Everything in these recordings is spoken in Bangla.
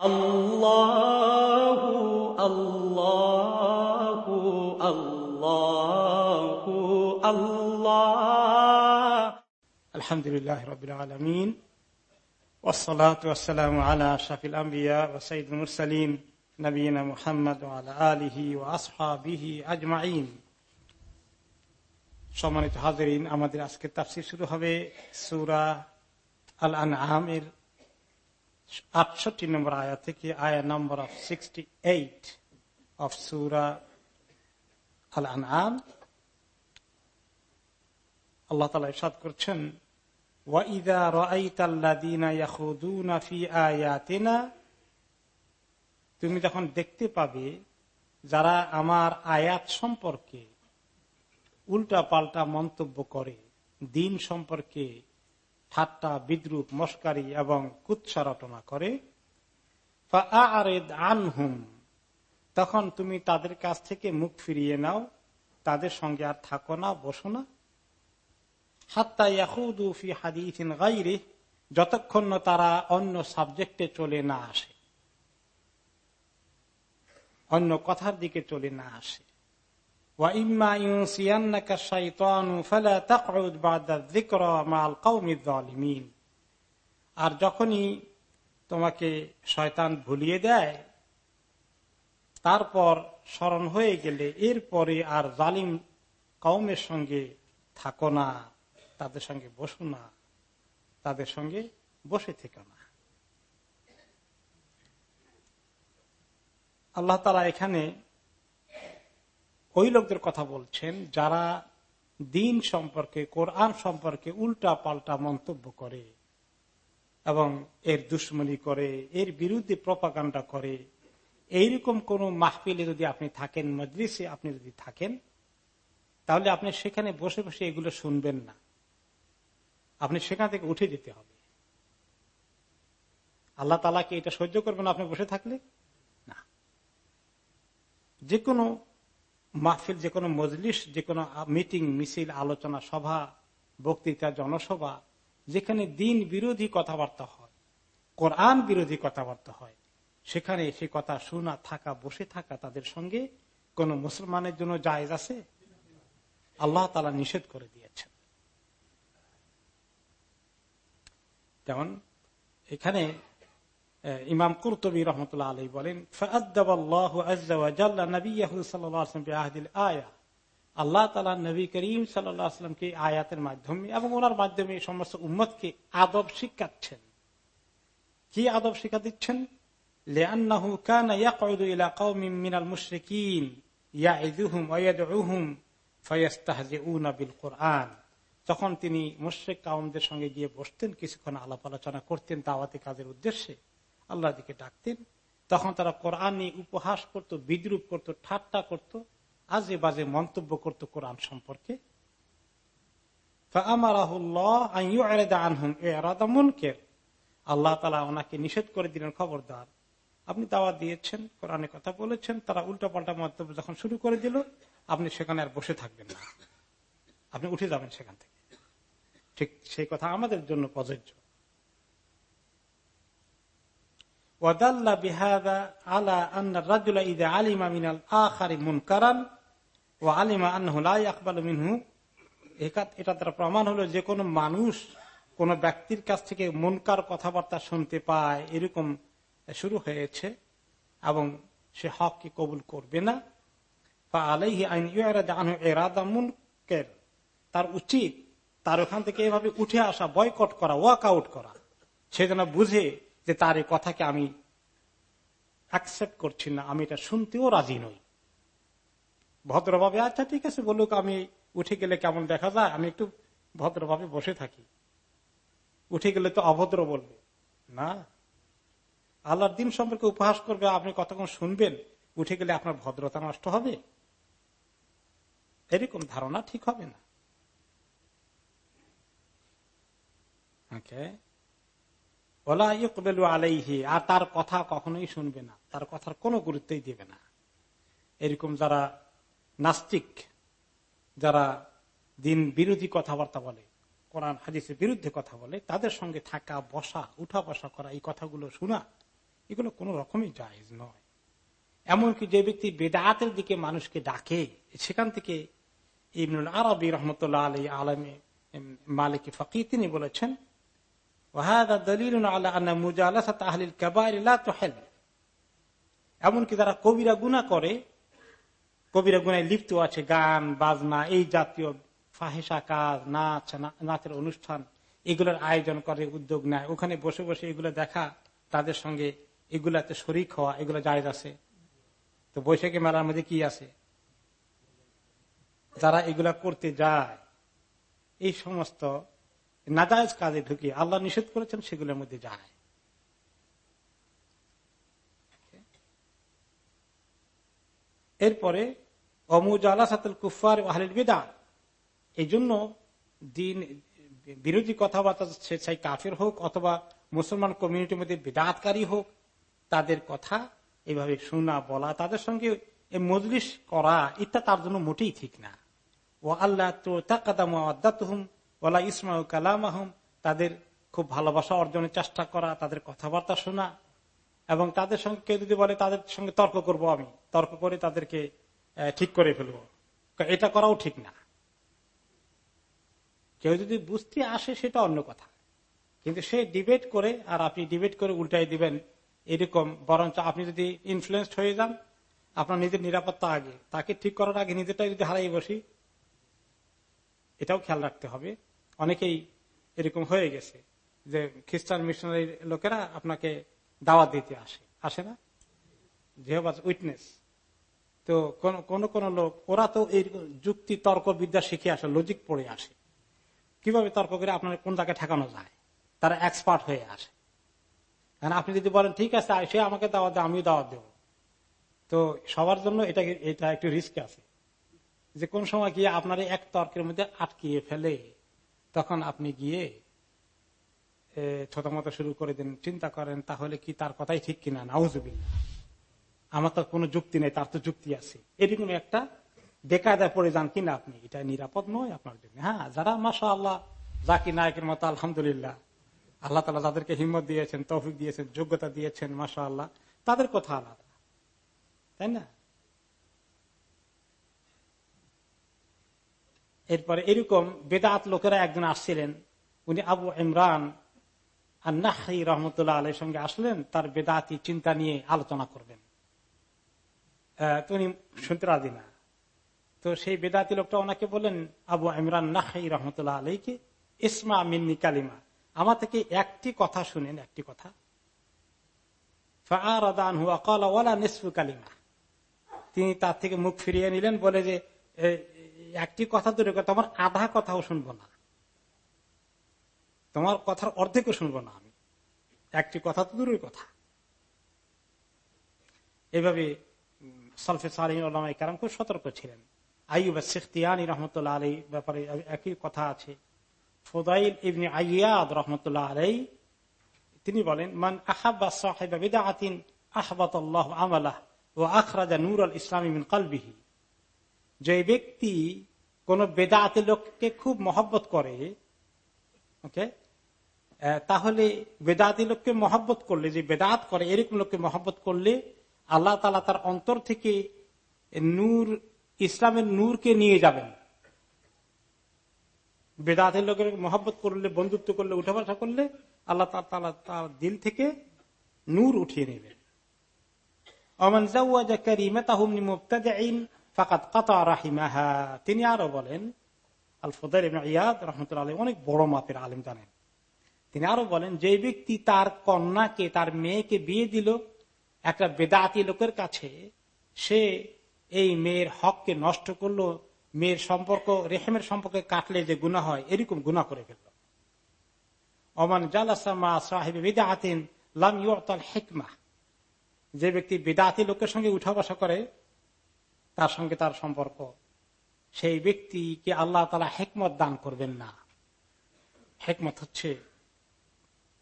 الله الله الله الله الحمد لله رب العالمين والصلاة والسلام على أشرف الأنبياء وسيد المرسلين نبينا محمد وعلى آله وأصحابه أجمعين সম্মানিত হাজরিন আমাদের আজকে তাফসির শুরু হবে সুরা আল আনআমের আটষট্টি নম্বর আয়া থেকে আয়া number of sixty eight of সুরা আল আনআম আল্লাহ তালা ইরশাদ করছেন তুমি যখন দেখতে পাবে যারা আমার আয়াত সম্পর্কে উল্টা পাল্টা মন্তব্য করে, দিন সম্পর্কে ঠাট্টা, বিদ্রুপ, মস্কারি এবং কুৎসা রটনা করে। তখন তুমি তাদের কাছ থেকে মুখ ফিরিয়ে নাও, তাদের সঙ্গে আর থাকো না, বসো না। হাদিফিন গাইরে যতক্ষণ তারা অন্য সাবজেক্টে চলে না আসে, অন্য কথার দিকে চলে না আসে। আর যখনই তোমাকে শয়তান ভুলিয়ে দেয়, তারপর স্মরণ হয়ে গেলে এরপরে আর জালিম কৌমের সঙ্গে থাকো না, তাদের সঙ্গে বসো না, তাদের সঙ্গে বসে থেকো না। আল্লাহ তালা এখানে ওই লোকদের কথা বলছেন যারা দিন সম্পর্কে, কোরআন সম্পর্কে উল্টা পাল্টা মন্তব্য করে এবং এর দুশ্মনী করে, এর বিরুদ্ধে প্রপাকাণ্ডা করে। এইরকম কোন মাহফিলে যদি আপনি থাকেন, মজলিসে আপনি যদি থাকেন, তাহলে আপনি সেখানে বসে বসে এগুলো শুনবেন না। আপনি সেখান থেকে উঠে যেতে হবে। আল্লাহ তালাকে এটা সহ্য করবেন আপনি বসে থাকলে? না। যে কোনো মাহফিল যে কোনো মজলিস, যে কোনো মিটিং, মিছিল, আলোচনা সভা, বক্তৃতা, জনসভা, যেখানে দিন বিরোধী কথাবার্তা হয়, কোরআন বিরোধী কথাবার্তা হয়, সেখানে সে কথা শোনা, থাকা, বসে থাকা তাদের সঙ্গে কোন মুসলমানের জন্য জায়জ আছে? আল্লাহ তালা নিষেধ করে দিয়েছেন। যেমন এখানে ইমাম কুরতবী রহমতুল্লাহ আলী বলেন আয়া। আল্লাহ তালা নবী করিম সাল্লামকে আয়াতের মাধ্যমে এবং ওনার মাধ্যমে সমস্ত উম্মতকে আদব শিক্ষাচ্ছেন কি আদব শিক্ষা দিচ্ছেন? তখন তিনি মুশ্রেক কাউমদের সঙ্গে গিয়ে বসতেন, কিছুক্ষণ আলাপ আলোচনা করতেন দাওয়াতি কাজের উদ্দেশ্যে। আল্লাহ দিকে ডাকতেন। তখন তারা কোরআন নিয়ে উপহাস করত, বিদ্রুপ করত, ঠাট্টা করত, আজে বাজে মন্তব্য করত কোরআন সম্পর্কে। আল্লাহ তালা ওনাকে নিষেধ করে দিলেন, খবরদার। আপনি দাওয়া দিয়েছেন, কোরআনে কথা বলেছেন, তারা উল্টা পাল্টা মন্তব্য যখন শুরু করে দিল, আপনি সেখানে আর বসে থাকবেন না। আপনি উঠে যাবেন সেখান থেকে। ঠিক সেই কথা আমাদের জন্য প্রযোজ্য। ওয়াদাল্লা বিহাদা আলা আন্না রাজুলা ইদা আলিমা মিনাল আখারি মুনকারান ও আলিমা আন্নাহুলাই আকবাল মিনহু এটা তারা প্রমাণ হলো যে কোনো মানুষ কোন ব্যক্তির কাছ থেকে মনকার কথাবার্তা শুনতে পায়, এরকম শুরু হয়েছে এবং সে হককে কবুল করবে না। বা আলাইহি আইন এরাদা মুনকের। তার উচিত তার ওখান থেকে এভাবে উঠে আসা, বয়কট করা, ওয়াক আউট করা। সে যেন বুঝে যে তার এই কথাকে আমি অ্যাকসেপ্ট করছি না, আমি এটা শুনতেও রাজি নই। ভদ্রভাবে আচ্ছা ঠিক আছে, বলুক, আমি উঠে গেলে কেমন দেখা যায়? আমি একটু ভদ্রভাবে বসে থাকি। উঠে গেলে তো অভদ্র বলবে। না, আল্লাহর দিন সম্পর্কে উপহাস করবে, আপনি কতক্ষণ শুনবেন? উঠে গেলে আপনার ভদ্রতা নষ্ট হবে? এরকম ধারণা ঠিক হবে না। ওলা ইকবেলু আলাইহি, আর তার কথা কখনোই শুনবে না। তার কথার কোনো গুরুত্বই দেবে না। এরকম যারা নাস্তিক, যারা দিন বিরোধী কথাবার্তা বলে, কোরআন হাদিসের বিরুদ্ধে কথা বলে, তাদের সঙ্গে থাকা, বসা উঠা বসা করা, এই কথাগুলো শোনা, এগুলো কোন রকমই জায়েজ নয়। এমনকি যে ব্যক্তি বেদাতের দিকে মানুষকে ডাকে, সেখান থেকে ইবনুল আরবি রহমতুল্লাহ আলী আলমী মালিক ফকি তিনি বলেছেন এমনকি তারা কবিরা গুণা করে, কবিরা গুনায় লিপ্ত আছে, গান, বাজনা, এই জাতীয় ফাহেসা কাজ, নাচ নাচের অনুষ্ঠান, এগুলোর আয়োজন করে, উদ্যোগ নেয়। ওখানে বসে বসে এগুলো দেখা, তাদের সঙ্গে এগুলাতে শরিক হওয়া, এগুলো জায়জ আছে। তো বৈশাখী মেলার মধ্যে কি আছে? যারা এগুলা করতে যায়, এই সমস্ত নাজায়জ কাজে ঢুকে আল্লাহ নিষেধ করেছেন, সেগুলোর মধ্যে যায়। এরপরে কুফার এই জন্য দিন, বিরোধী কথাবার্তা কাফের হোক অথবা মুসলমান কমিউনিটির মধ্যে বেদাতকারী হোক, তাদের কথা এভাবে শোনা, বলা, তাদের সঙ্গে মজলিস করা ইত্যা তার জন্য মোটেই ঠিক না। ও আল্লাহ তো তাকাদাম ওলা ইসমা কালাম আহম তাদের খুব ভালোবাসা অর্জনের চেষ্টা করা, তাদের কথাবার্তা শোনা, এবং তাদের সঙ্গে কেউ যদি বলে, তাদের সঙ্গে তর্ক করব আমি, তর্ক করে তাদেরকে ঠিক করে ফেলব। এটা করাও ঠিক না। কেউ যদি বুঝতে আসে, সেটা অন্য কথা। কিন্তু সে ডিবেট করে, আর আপনি ডিবেট করে উল্টাই দিবেন, এরকম, বরঞ্চ আপনি যদি ইনফ্লুয়েসড হয়ে যান, আপনার নিজের নিরাপত্তা আগে, তাকে ঠিক করার আগে নিজেরটাই যদি হারাই বসি, এটাও খেয়াল রাখতে হবে। অনেকেই এরকম হয়ে গেছে যে খ্রিস্টান মিশনারি লোকেরা আপনাকে দাওয়াত দিতে আসে। আসে না? জেহবাজ উইটনেস তো কোন কোন লোক, ওরা তো এই যুক্তি তর্ক বিদ্যা শিখে আসে লজিক পড়ে আসে। কীভাবে তর্ক করে আপনার কোন জায়গায় ঠেকানো যায়? তারা এক্সপার্ট হয়ে আসে। কারণ আপনি যদি বলেন, ঠিক আছে, সে আমাকে দাওয়াত দেয়, আমিও দাওয়াত দেব। তো সবার জন্য এটা এটা একটু রিস্ক আছে। যে কোন সময় গিয়ে আপনার এক তর্কের মধ্যে আটকিয়ে ফেলে তখন আপনি গিয়ে ছোট শুরু করে দেন, চিন্তা করেন, তাহলে কি তার কথাই ঠিক কিনা? নাউজুবিল্লা আমার তো কোনো যুক্তি নেই, তার তো যুক্তি আছে। এরকম একটা বেকায়দায় পড়ে যান কিনা আপনি? এটা নিরাপদ নয় আপনার জন্য। হ্যাঁ যারা মাসা আল্লাহ জাকি নায়কের মতো, আলহামদুলিল্লাহ। আল্লাহ তালা যাদেরকে হিম্মত দিয়েছেন, তৌফিক দিয়েছেন, যোগ্যতা দিয়েছেন মাসা আল্লাহ তাদের কথা আলাদা। তাই না? এরপরে এরকম বেদাত লোকেরা একজন আসছিলেন, উনি আবু ইমরান আন্নাহি রহমতুল্লাহ আলের সঙ্গে আসলেন, তার বেদাতি চিন্তা নিয়ে আলোচনা করবেন। উনি শুনতে রাজি না। তো সেই বেদাতি লোকটা ওনাকে বলেন আবু ইমরান নাহাই রহমতুল্লাহ আলীকে ইসমা মিন্নি কালিমা। আমার থেকে একটি কথা শুনেন, একটি কথা। কালিমা। তিনি তার থেকে মুখ ফিরিয়ে নিলেন, বলে যে একটি কথা দূরে তোমার আধা কথাও শুনব না। তোমার কথার অর্ধেকও শুনব না আমি। একটি কথা তো দূরের কথা। এভাবে সলফে সালিম কারণ খুব সতর্ক ছিলেন। আইব শেখতিয়ানি রহমতুল্লাহ আলী ব্যাপারে একই কথা আছে। ফোদাইল ইবনি আইয়াদ রহমতুল্লাহ আলাই তিনি বলেন, মান আহাবা সাহেবা বিদাআতিন আহবাত আমালাহ ও আখরাজা নূর আল ইসলামী মিন কালবিহি। যে ব্যক্তি কোন বেদাতে লোককে খুব মহব্বত করে, ওকে তাহলে বেদাতি লোককে মহব্বত করলে, যে বেদাত করে, এরকম লোককে মহব্বত করলে আল্লাহ তালা তার অন্তর থেকে নূর, ইসলামের নূরকে নিয়ে যাবেন। বেদাতের লোকের মহব্বত করলে, বন্ধুত্ব করলে উঠা বসা করলে আল্লাহ তালা তার দিল থেকে নূর উঠিয়ে নেবেন। তিনি আরও বলেন আল ফদার ইয়াদ রহমতুল্লাহ অনেক বড় মাপের আলিম জানেন। তিনি আরও বলেন, যে ব্যক্তি তার কন্যাকে, তার মেয়েকে বিয়ে দিল, একটা বেদাতি লোকের কাছে, সে এই মেয়ের হককে নষ্ট করল, মেয়ের সম্পর্ক, রেহেমের সম্পর্কে কাটলে যে গুণা হয়, এরকম গুণা করে ফেলল। অমান জালাসমা সাহেব বেদাতিন লাম ইয়তাল হেকমা যে ব্যক্তি বেদাতি লোকের সঙ্গে উঠা বসা করে তার সঙ্গে তার সম্পর্ক। সেই ব্যক্তিকে আল্লাহ তালা হেকমত দান করবেন না। হেকমত হচ্ছে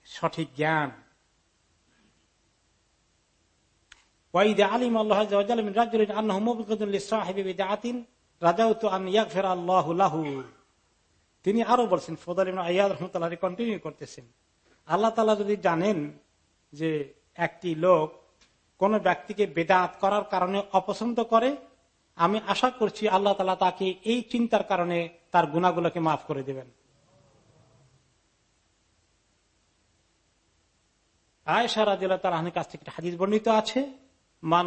সঠিক জ্ঞান। তিনি আরও বলছেন কন্টিনিউ করতেছেন। আল্লাহ তালা যদি জানেন যে একটি লোক কোন ব্যক্তিকে বেদাত করার কারণে অপছন্দ করে আমি আশা করছি আল্লাহ তালা তাকে এই চিন্তার কারণে তার গুণাগুলোকে মাফ করে দেবেন। বর্ণিত আছে, মান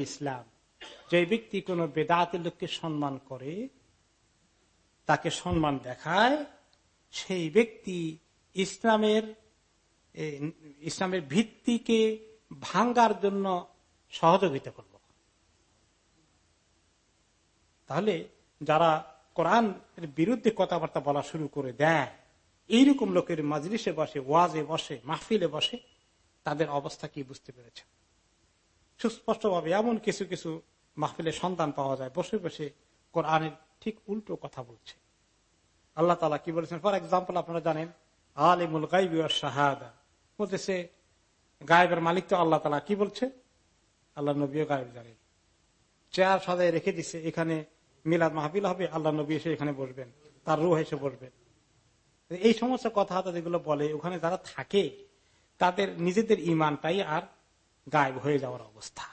ইসলাম। যে ব্যক্তি লোককে করে, তাকে সম্মান দেখায়, সেই ব্যক্তি ইসলামের ইসলামের ভিত্তিকে ভাঙ্গার জন্য সহযোগিতা করল তাহলে যারা কোরআন বিরুদ্ধে কথাবার্তা বলা শুরু করে দেয়, এইরকম লোকের মাজলিসে বসে, ওয়াজে বসে, মাহফিলে বসে, তাদের অবস্থা কি বুঝতে পেরেছে? সুস্পষ্টভাবে এমন কিছু কিছু মাহফিলের সন্তান পাওয়া যায়, বসে বসে কোরআনের ঠিক উল্টো কথা বলছে। আল্লাহ তালা কি বলেছেন? ফর এক্সাম্পল আপনারা জানেন, আলিমুল গাইবি শাহাদা। বলতেছে, গায়েবের মালিক তো আল্লাহ তালা কি বলছে? আল্লাহ নবীও গায়েব জানেন। চেয়ার সাজায় রেখে দিচ্ছে এখানে মিলাদ মাহফিল হবে, আল্লাহ নবী এসে এখানে বসবেন, তার রুহ এসে বসবেন। এই সমস্ত কথা যেগুলো বলে, ওখানে যারা থাকে, তাদের নিজেদের ইমানটাই আর গায়েব হয়ে যাওয়ার অবস্থা।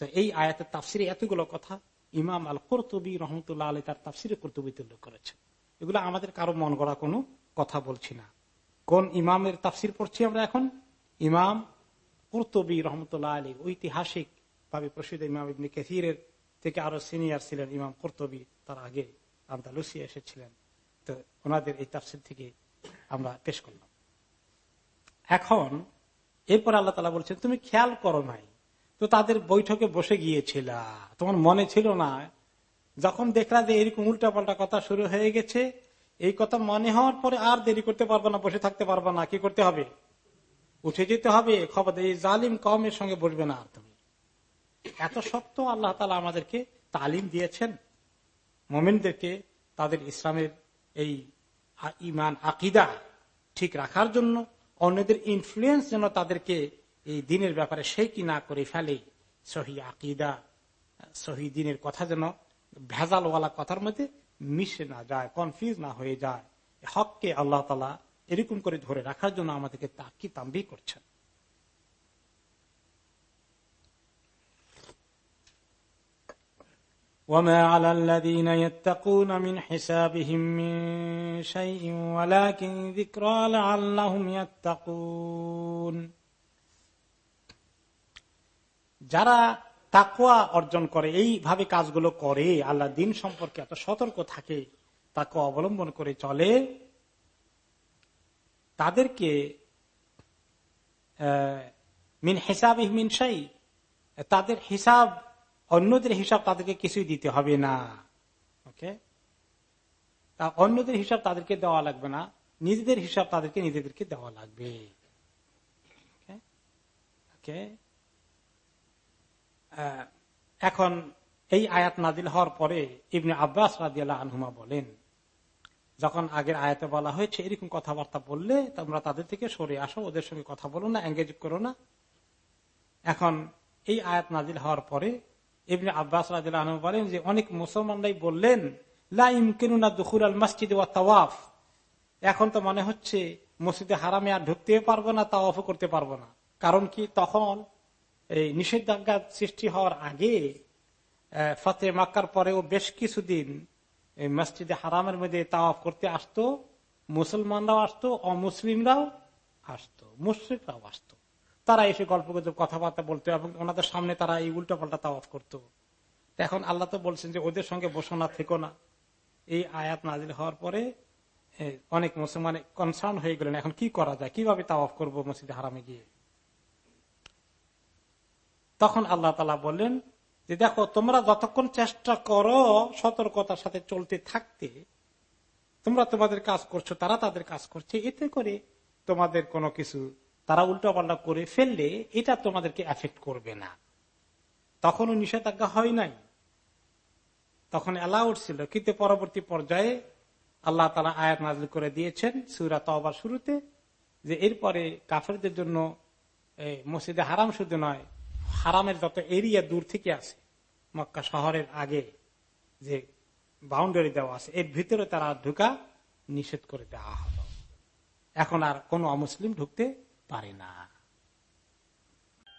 তো এই আয়াতের তাফসিরে এতগুলো কথা, ইমাম আল কর্তবী রহমতুল্লাহ আলী তার তাফসিরে কর্তবী তুল্য করেছে এগুলো আমাদের কারও মন গড়া কোনো কথা বলছি না। কোন ইমামের তাফসির পড়ছি আমরা এখন? ইমাম কর্তবী রহমতুল্লাহ আলী ঐতিহাসিক ভাবে প্রসিদ্ধ ইমাম ইবনি কেথিরের থেকে আরও সিনিয়র ছিলেন ইমাম কর্তবী, তার আগে আন্দালুসিয়া এসেছিলেন। তো ওনাদের এই তাফসির থেকে আমরা পেশ করলাম। এখন এরপর আল্লাহ তালা বলছেন, তুমি খেয়াল করো নাই, তো তাদের বৈঠকে বসে গিয়েছিল। তোমার মনে ছিল না? যখন দেখলা যে এরকম উল্টা পাল্টা কথা শুরু হয়ে গেছে, এই কথা মনে হওয়ার পরে আর দেরি করতে পারব না, বসে থাকতে পারব না, কি করতে হবে? উঠে যেতে হবে, খবর এই জালিম কমের সঙ্গে বসবে না তুমি। এত শক্ত আল্লাহ তালা আমাদেরকে তালিম দিয়েছেন। মোমেনদেরকে তাদের ইসলামের এই ইমান আকিদা ঠিক রাখার জন্য, অন্যদের ইনফ্লুয়েন্স যেন তাদেরকে এই দিনের ব্যাপারে সে কি না করে ফেলে। সহি আকিদা, সহি দিনের কথা যেন ভেজালওয়ালা কথার মধ্যে মিশে না যায় কনফিউজ না হয়ে যায়। হককে আল্লাহ তালা এরকম করে ধরে রাখার জন্য আমাদেরকে তাকি তাম্বি করছেন وما على الذين يتقون من حسابهم من شيء ولكن ذكرى لعلهم يتقون যারা তাকুয়া অর্জন করে এইভাবে কাজগুলো করে আল্লাহ দিন সম্পর্কে এত সতর্ক থাকে তাকে অবলম্বন করে চলে তাদেরকে মিন হিসাব মিনসাই তাদের হিসাব, অন্যদের হিসাব তাদেরকে কিছুই দিতে হবে না। ওকে? অন্যদের হিসাব তাদেরকে দেওয়া লাগবে না, নিজেদের হিসাব তাদেরকে নিজেদেরকে দেওয়া লাগবে। এখন এই আয়াত নাদিল হওয়ার পরে ইবনে আব্বাস রাজিয়াল আনহুমা বলেন যখন আগের আয়াতে বলা হয়েছে, এরকম কথাবার্তা বললে তোমরা তাদের থেকে সরে আসো, ওদের সঙ্গে কথা বলো না এঙ্গেজ করো না। এখন এই আয়াত নাজিল হওয়ার পরে এমনি আব্বাস রাজিল্লাহ বলেন যে, অনেক মুসলমানরাই বললেন লাইম কেনুনা দুখুর আল মসজিদ তাওয়াফ। এখন তো মনে হচ্ছে, মসজিদে হারামে আর ঢুকতে পারব না তাওয়াফও করতে পারব না। কারণ কি? তখন এই নিষেধাজ্ঞা সৃষ্টি হওয়ার আগে ফতে মাক্কার পরেও বেশ কিছুদিন মসজিদে হারামের মধ্যে তাওয়াফ করতে আসতো, মুসলমানরাও আসতো, অমুসলিমরাও আসতো, মুশ্রিকরাও আসতো। তারা এসে গল্প গুজব কথাবার্তা বলতো এবং ওনাদের সামনে তারা এই উল্টা পাল্টা তাওয়াফ করতো। এখন আল্লাহ তো বলছেন যে ওদের সঙ্গে বসো না, থেকো না। এই আয়াত নাজিল হওয়ার পরে অনেক মুসলমান কনসার্ন হয়ে গেলেন, এখন কি করা যায়? কীভাবে তাওয়াফ করব মসজিদে হারামে গিয়ে? তখন আল্লাহ তালা বললেন যে দেখো, তোমরা যতক্ষণ চেষ্টা করো সতর্কতার সাথে চলতে থাকতে, তোমরা তোমাদের কাজ করছ, তারা তাদের কাজ করছে, এতে করে তোমাদের কোনো কিছু তারা উল্টা পাল্টা করে ফেললে এটা তোমাদেরকে এফেক্ট করবে না। তখনও নিষেধাজ্ঞা হয় নাই। তখন অ্যালাউড ছিল, কিন্তু পরবর্তী পর্যায়ে আল্লাহ তালা আয়াত নাজল করে দিয়েছেন, সুরা তবার শুরুতে, যে এরপরে কাফেরদের জন্য মসজিদে হারাম শুধু নয়, হারামের যত এরিয়া দূর থেকে আছে মক্কা শহরের আগে যে বাউন্ডারি দেওয়া আছে, এর ভিতরে তারা ঢুকা নিষেধ করে দেওয়া হলো। এখন আর কোন অমুসলিম ঢুকতে পারে না।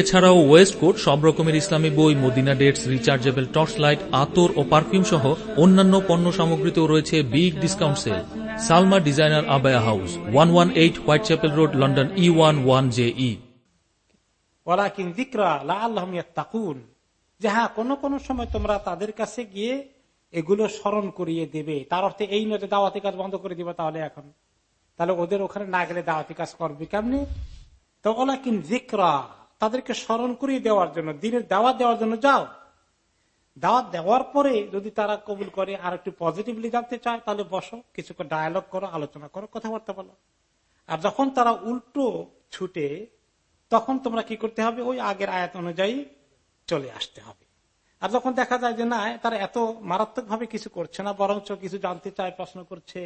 এছাড়াও ওয়েস্ট কোট, সব রকমের ইসলামী বই, Medina dates, rechargeable torch light আতর ও পারফিউম সহ অন্যান্য পণ্য সামগ্রীতেও রয়েছে big discount sale. Salma designer abaya house, one one eight Whitechapel road, London E one one J E যে হ্যাঁ কোনো কোনো সময় তোমরা তাদের কাছে গিয়ে এগুলো স্মরণ করিয়ে দেবে। তার অর্থে এই নয় দাওয়াতি কাজ বন্ধ করে দিবে তাহলে এখন। তাহলে ওদের ওখানে না গেলে দাওয়াতি কাজ করবে কেমনি? তো ওলাকিন জিকরা তাদেরকে স্মরণ করিয়ে দেওয়ার জন্য, দিনের দাওয়াত দেওয়ার জন্য যাও। দাওয়াত দেওয়ার পরে যদি তারা কবুল করে আর একটু পজিটিভলি জানতে চায়, তাহলে বসো কিছু ডায়ালগ করো, আলোচনা করো, কথাবার্তা বলো। আর যখন তারা উল্টো ছুটে, তখন তোমরা কি করতে হবে? ওই আগের আয়াত অনুযায়ী চলে আসতে হবে। আর যখন দেখা যায় যে না, তারা এত মারাত্মক ভাবে কিছু করছে না, বরঞ্চ কিছু জানতে চায়, প্রশ্ন করছে,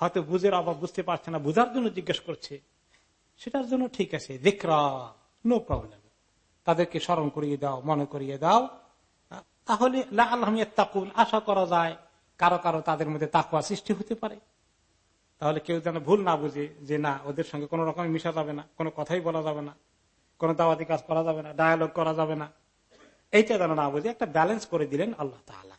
হয়তো বুঝের অভাব বুঝতে পারছে না, বুঝার জন্য জিজ্ঞেস করছে, সেটার জন্য ঠিক আছে দেখরা নো প্রবলেম তাদেরকে স্মরণ করিয়ে দাও, মনে করিয়ে দাও। তাহলে তাকুন আশা করা যায় কারও কারও তাদের মধ্যে তাকুয়া সৃষ্টি হতে পারে। তাহলে কেউ যেন ভুল না বুঝে যে না, ওদের সঙ্গে কোন রকম মিশা যাবে না, কোনো কথাই বলা যাবে না, কোনো দাওয়াতি কাজ করা যাবে না ডায়ালগ করা যাবে না। এইটা যেন না বুঝে, একটা ব্যালেন্স করে দিলেন আল্লাহ তালা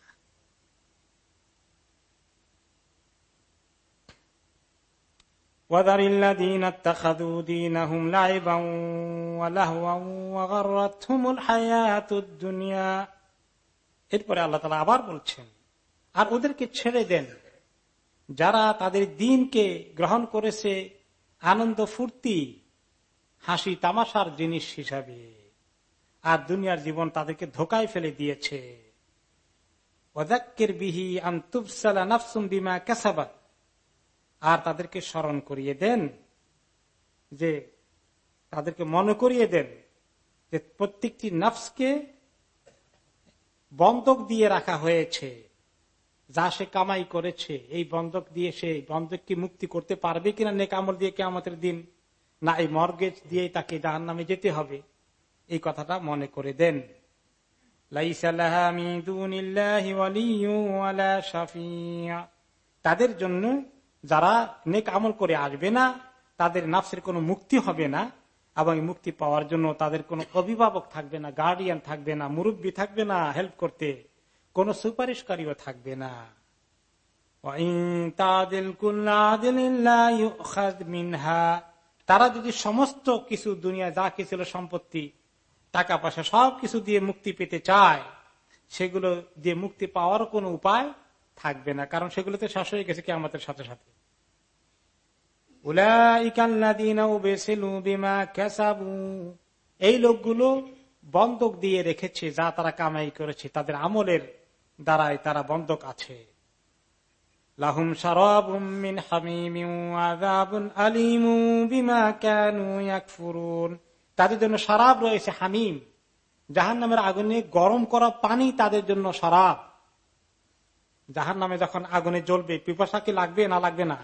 وذر الذين اتخذوا دينهم لعبا ولهوا وغرتهم الحياة الدنيا এরপরে আল্লাহ তালা আবার বলছেন আর ওদেরকে ছেড়ে দেন যারা তাদের দিনকে গ্রহণ করেছে আনন্দ ফুর্তি হাসি তামাশার জিনিস হিসাবে আর দুনিয়ার জীবন তাদেরকে ধোকায় ফেলে দিয়েছে বিহি আন্তুবসালা নাফসুম বিমা কেসাবাত আর তাদেরকে স্মরণ করিয়ে দেন, যে তাদেরকে মনে করিয়ে দেন যে প্রত্যেকটি নফসকে বন্ধক দিয়ে রাখা হয়েছে, যা সে কামাই করেছে। এই বন্ধক দিয়ে সে বন্ধক কি মুক্তি করতে পারবে কিনা নেক আমল দিয়ে কেমতের দিন, না এই মর্গেজ দিয়ে তাকে জাহান নামে যেতে হবে, এই কথাটা মনে করে দেন। তাদের জন্য যারা নেক আমল করে আসবে না, তাদের নাফসের কোনো মুক্তি হবে না, এবং মুক্তি পাওয়ার জন্য তাদের কোনো অভিভাবক থাকবে না গার্ডিয়ান থাকবে না, মুরব্বী থাকবে না হেল্প করতে, কোন সুপারিশকারীও থাকবে না। তারা যদি সমস্ত কিছু দুনিয়া যা কিছু সম্পত্তি, টাকা পয়সা সব কিছু দিয়ে মুক্তি পেতে চায়, সেগুলো দিয়ে মুক্তি পাওয়ার কোন উপায় থাকবে না, কারণ সেগুলোতে শেষ হয়ে গেছে কে আমাদের সাথে। সাথে এই লোকগুলো বন্ধক দিয়ে রেখেছে যা তারা কামাই করেছে, তাদের আমলের দ্বারাই তারা বন্ধক আছে। লাহুম তাদের জন্য সারাব রয়েছে হামিম। জাহান নামের আগুনে গরম করা পানি তাদের জন্য সারাব জাহান নামে যখন আগুনে জ্বলবে, পিপাসা কি লাগবে না লাগবে না?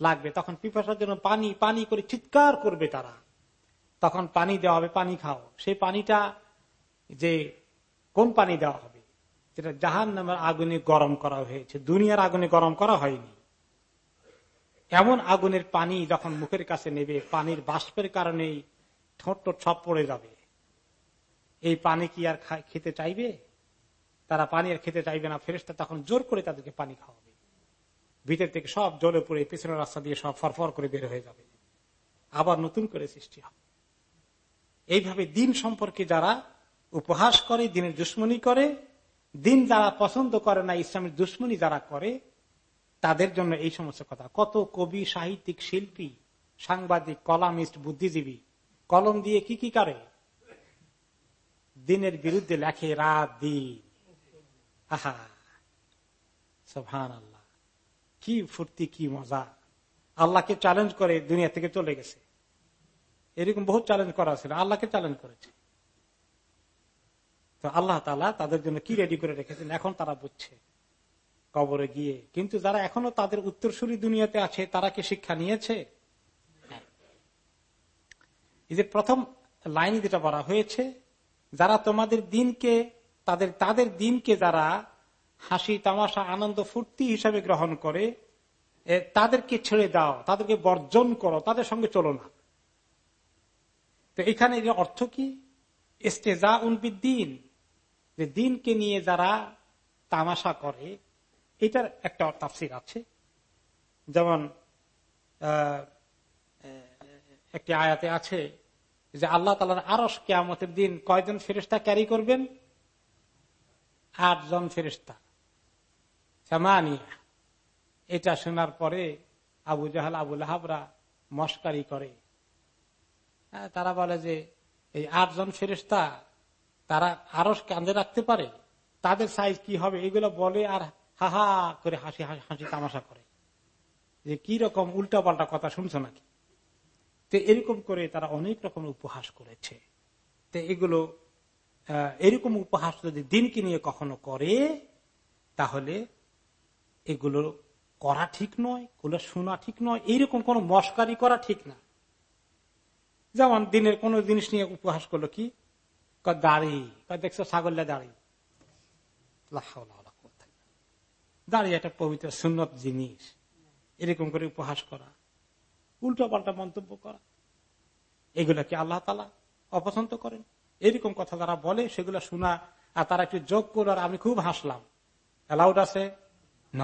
লাগবে। তখন পিপাসার জন্য পানি পানি করে চিৎকার করবে তারা। তখন পানি দেওয়া হবে, পানি খাও। সেই পানিটা যে কোন পানি দেওয়া হবে? যেটা জাহান নামের আগুনে গরম করা হয়েছে। দুনিয়ার আগুনে গরম করা হয়নি। এমন আগুনের পানি যখন মুখের কাছে নেবে, পানির বাষ্পের কারণেই ঠোঁট টোট সব পড়ে যাবে। এই পানি কি আর খেতে চাইবে? তারা পানি আর খেতে চাইবে না ফেরেস্তা তখন জোর করে তাদেরকে পানি খাওয়াবে। ভিতর থেকে সব জলে পড়ে পিছনের রাস্তা দিয়ে সব ফরফর করে বের হয়ে যাবে। আবার নতুন করে সৃষ্টি হবে। এইভাবে দিন সম্পর্কে যারা উপহাস করে, দিনের দুশ্মনী করে, দিন যারা পছন্দ করে না, ইসলামের দুশ্মনী যারা করে, তাদের জন্য এই সমস্ত কথা। কত কবি, সাহিত্যিক, শিল্পী, সাংবাদিক, কলামিস্ট, বুদ্ধিজীবী, কলম দিয়ে কি কি করে? দিনের বিরুদ্ধে লেখে রাত, দিন। আহা সোহান আল্লাহ কি ফুর্তি, কি মজা। আল্লাহকে চ্যালেঞ্জ করে দুনিয়া থেকে চলে গেছে। এরকম বহু চ্যালেঞ্জ করা ছিল, আল্লাহকে চ্যালেঞ্জ করেছে। তো আল্লাহ তালা তাদের জন্য কি রেডি করে রেখেছেন, এখন তারা বুঝছে। কবরে গিয়ে, কিন্তু যারা এখনও তাদের উত্তরসূরি দুনিয়াতে আছে, তারা কি শিক্ষা নিয়েছে? এই যে প্রথম লাইন যেটা বলা হয়েছে, যারা তোমাদের দিনকে তাদের তাদের দিনকে যারা হাসি, তামাশা, আনন্দ, ফুর্তি হিসাবে গ্রহণ করে তাদেরকে ছেড়ে দাও, তাদেরকে বর্জন করো, তাদের সঙ্গে চলো না। তো এখানে অর্থ কি? এস্তেজা উনবিদ্দিন যে দিনকে নিয়ে যারা তামাশা করে, এটার একটা তাফসির আছে। যেমন একটি আয়াতে আছে যে আল্লাহ তালার আরস কেয়ামতের দিন কয়জন ফেরিস্তা ক্যারি করবেন? আটজন ফেরিস্তা সামানিয়া। এটা শোনার পরে আবু জাহাল আবুল হাবরা মস্কারি করে। হ্যাঁ, তারা বলে যে এই আটজন ফেরিস্তা তারা আরও কাঁধে রাখতে পারে? তাদের সাইজ কি হবে? এগুলো বলে আর হাহা করে হাসি হাসি তামাশা করে। যে কি রকম উল্টা পাল্টা কথা শুনছো নাকি? তো এরকম করে তারা অনেক রকম উপহাস করেছে। তো এগুলো এরকম উপহাস যদি দিনকে নিয়ে কখনো করে, তাহলে এগুলো করা ঠিক নয়, এগুলো শোনা ঠিক নয় এইরকম কোন মস্কারি করা ঠিক না। যেমন দিনের কোন জিনিস নিয়ে উপহাস করল কি? দাড়ি। দেখছ ছাগল্লা দাড়ি। দাড়ি একটা পবিত্র সুন্নত জিনিস। এরকম করে উপহাস করা। উল্টো পাল্টা মন্তব্য করা। এগুলা কি আল্লাহ তালা অপছন্দ করেন। এরকম কথা যারা বলে, সেগুলো শোনা, আর তারা একটু যোগ করল আর আমি খুব হাসলাম। অ্যালাউড আছে? ন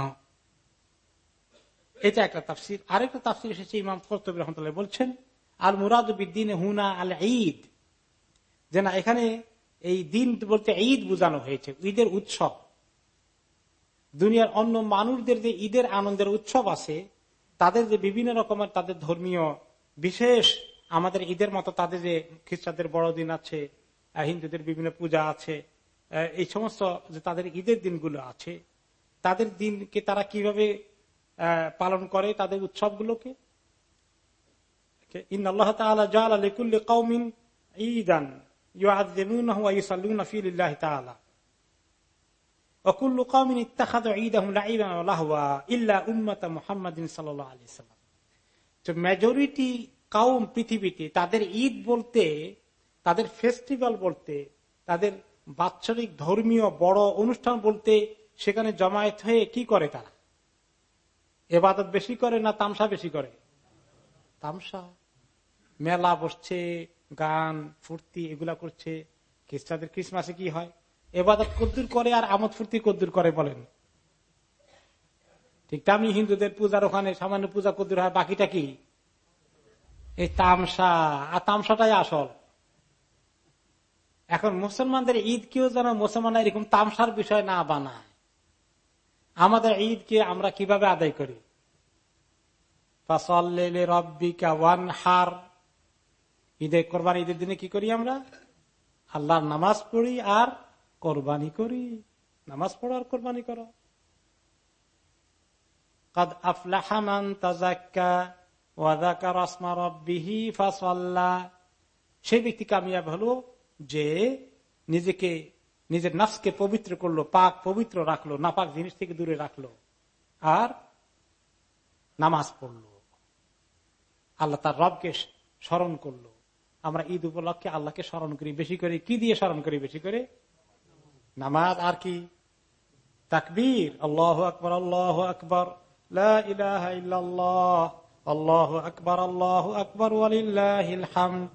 এটা একটা তাফসির। আরেকটা তাফসির এসেছে, ইমাম কর্তব্য রহমতুল্লাহ বলছেন আল মুরাদ বিদ্দিন হুনা আল ঈদ যে না, এখানে এই দিন বলতে ঈদ বোঝানো হয়েছে, ঈদের উৎসব। দুনিয়ার অন্য মানুষদের যে ঈদের আনন্দের উৎসব আছে, তাদের যে বিভিন্ন রকমের তাদের ধর্মীয় বিশেষ আমাদের ঈদের মতো তাদের যে খ্রিস্টানদের বড়দিন আছে হিন্দুদের বিভিন্ন পূজা আছে এই সমস্ত যে তাদের ঈদের দিনগুলো আছে, তাদের দিনকে তারা কীভাবে পালন করে তাদের উৎসবগুলোকে? ইন আলি তো মেজরিটি কাউম পৃথিবীতে তাদের ঈদ বলতে তাদের ফেস্টিভ্যাল বলতে, তাদের বাৎসরিক ধর্মীয় বড় অনুষ্ঠান বলতে সেখানে জমায়েত হয়ে কি করে তারা? এবাদত বেশি করে না তামসা বেশি করে? তামসা। মেলা বসছে, গান, ফুর্তি এগুলা করছে। খ্রিস্টানদের ক্রিসমাসে কি হয়? এবাদত কদ্দুর করে আর আমদ ফুর্তি কদ্দুর করে বলেন। ঠিক তেমনি হিন্দুদের পূজার ওখানে সামান্য পূজা কদ্দুর হয়, বাকিটা কি? এই তামসা। আর তামসাটাই আসল। এখন মুসলমানদের ঈদ কেউ যেন মুসলমান এরকম তামসার বিষয় না বানায়। আমাদের ঈদকে আমরা কীভাবে আদায় করি? হার ঈদের কোরবানি, ঈদের দিনে কি করি আমরা? আল্লাহর নামাজ পড়ি আর কোরবানি করি। নামাজ পড়ো আর কোরবানি করো। কাদ আফলাহামান সেই ব্যক্তি কামিয়াব হলো যে নিজেকে, নিজের নাফসকে পবিত্র করল, পাক পবিত্র রাখল, নাপাক জিনিস থেকে দূরে রাখল, আর নামাজ পড়ল। আল্লাহ তার রবকে স্মরণ করল। আমরা ঈদ উপলক্ষে আল্লাহকে স্মরণ করি। বেশি করে কি দিয়ে স্মরণ করি বেশি করে? নামাজ আর কি? তাকবীর। আল্লাহ আকবর আল্লাহ আকবর। আল্লাহ আকবর আল্লাহ আকবর হামদ।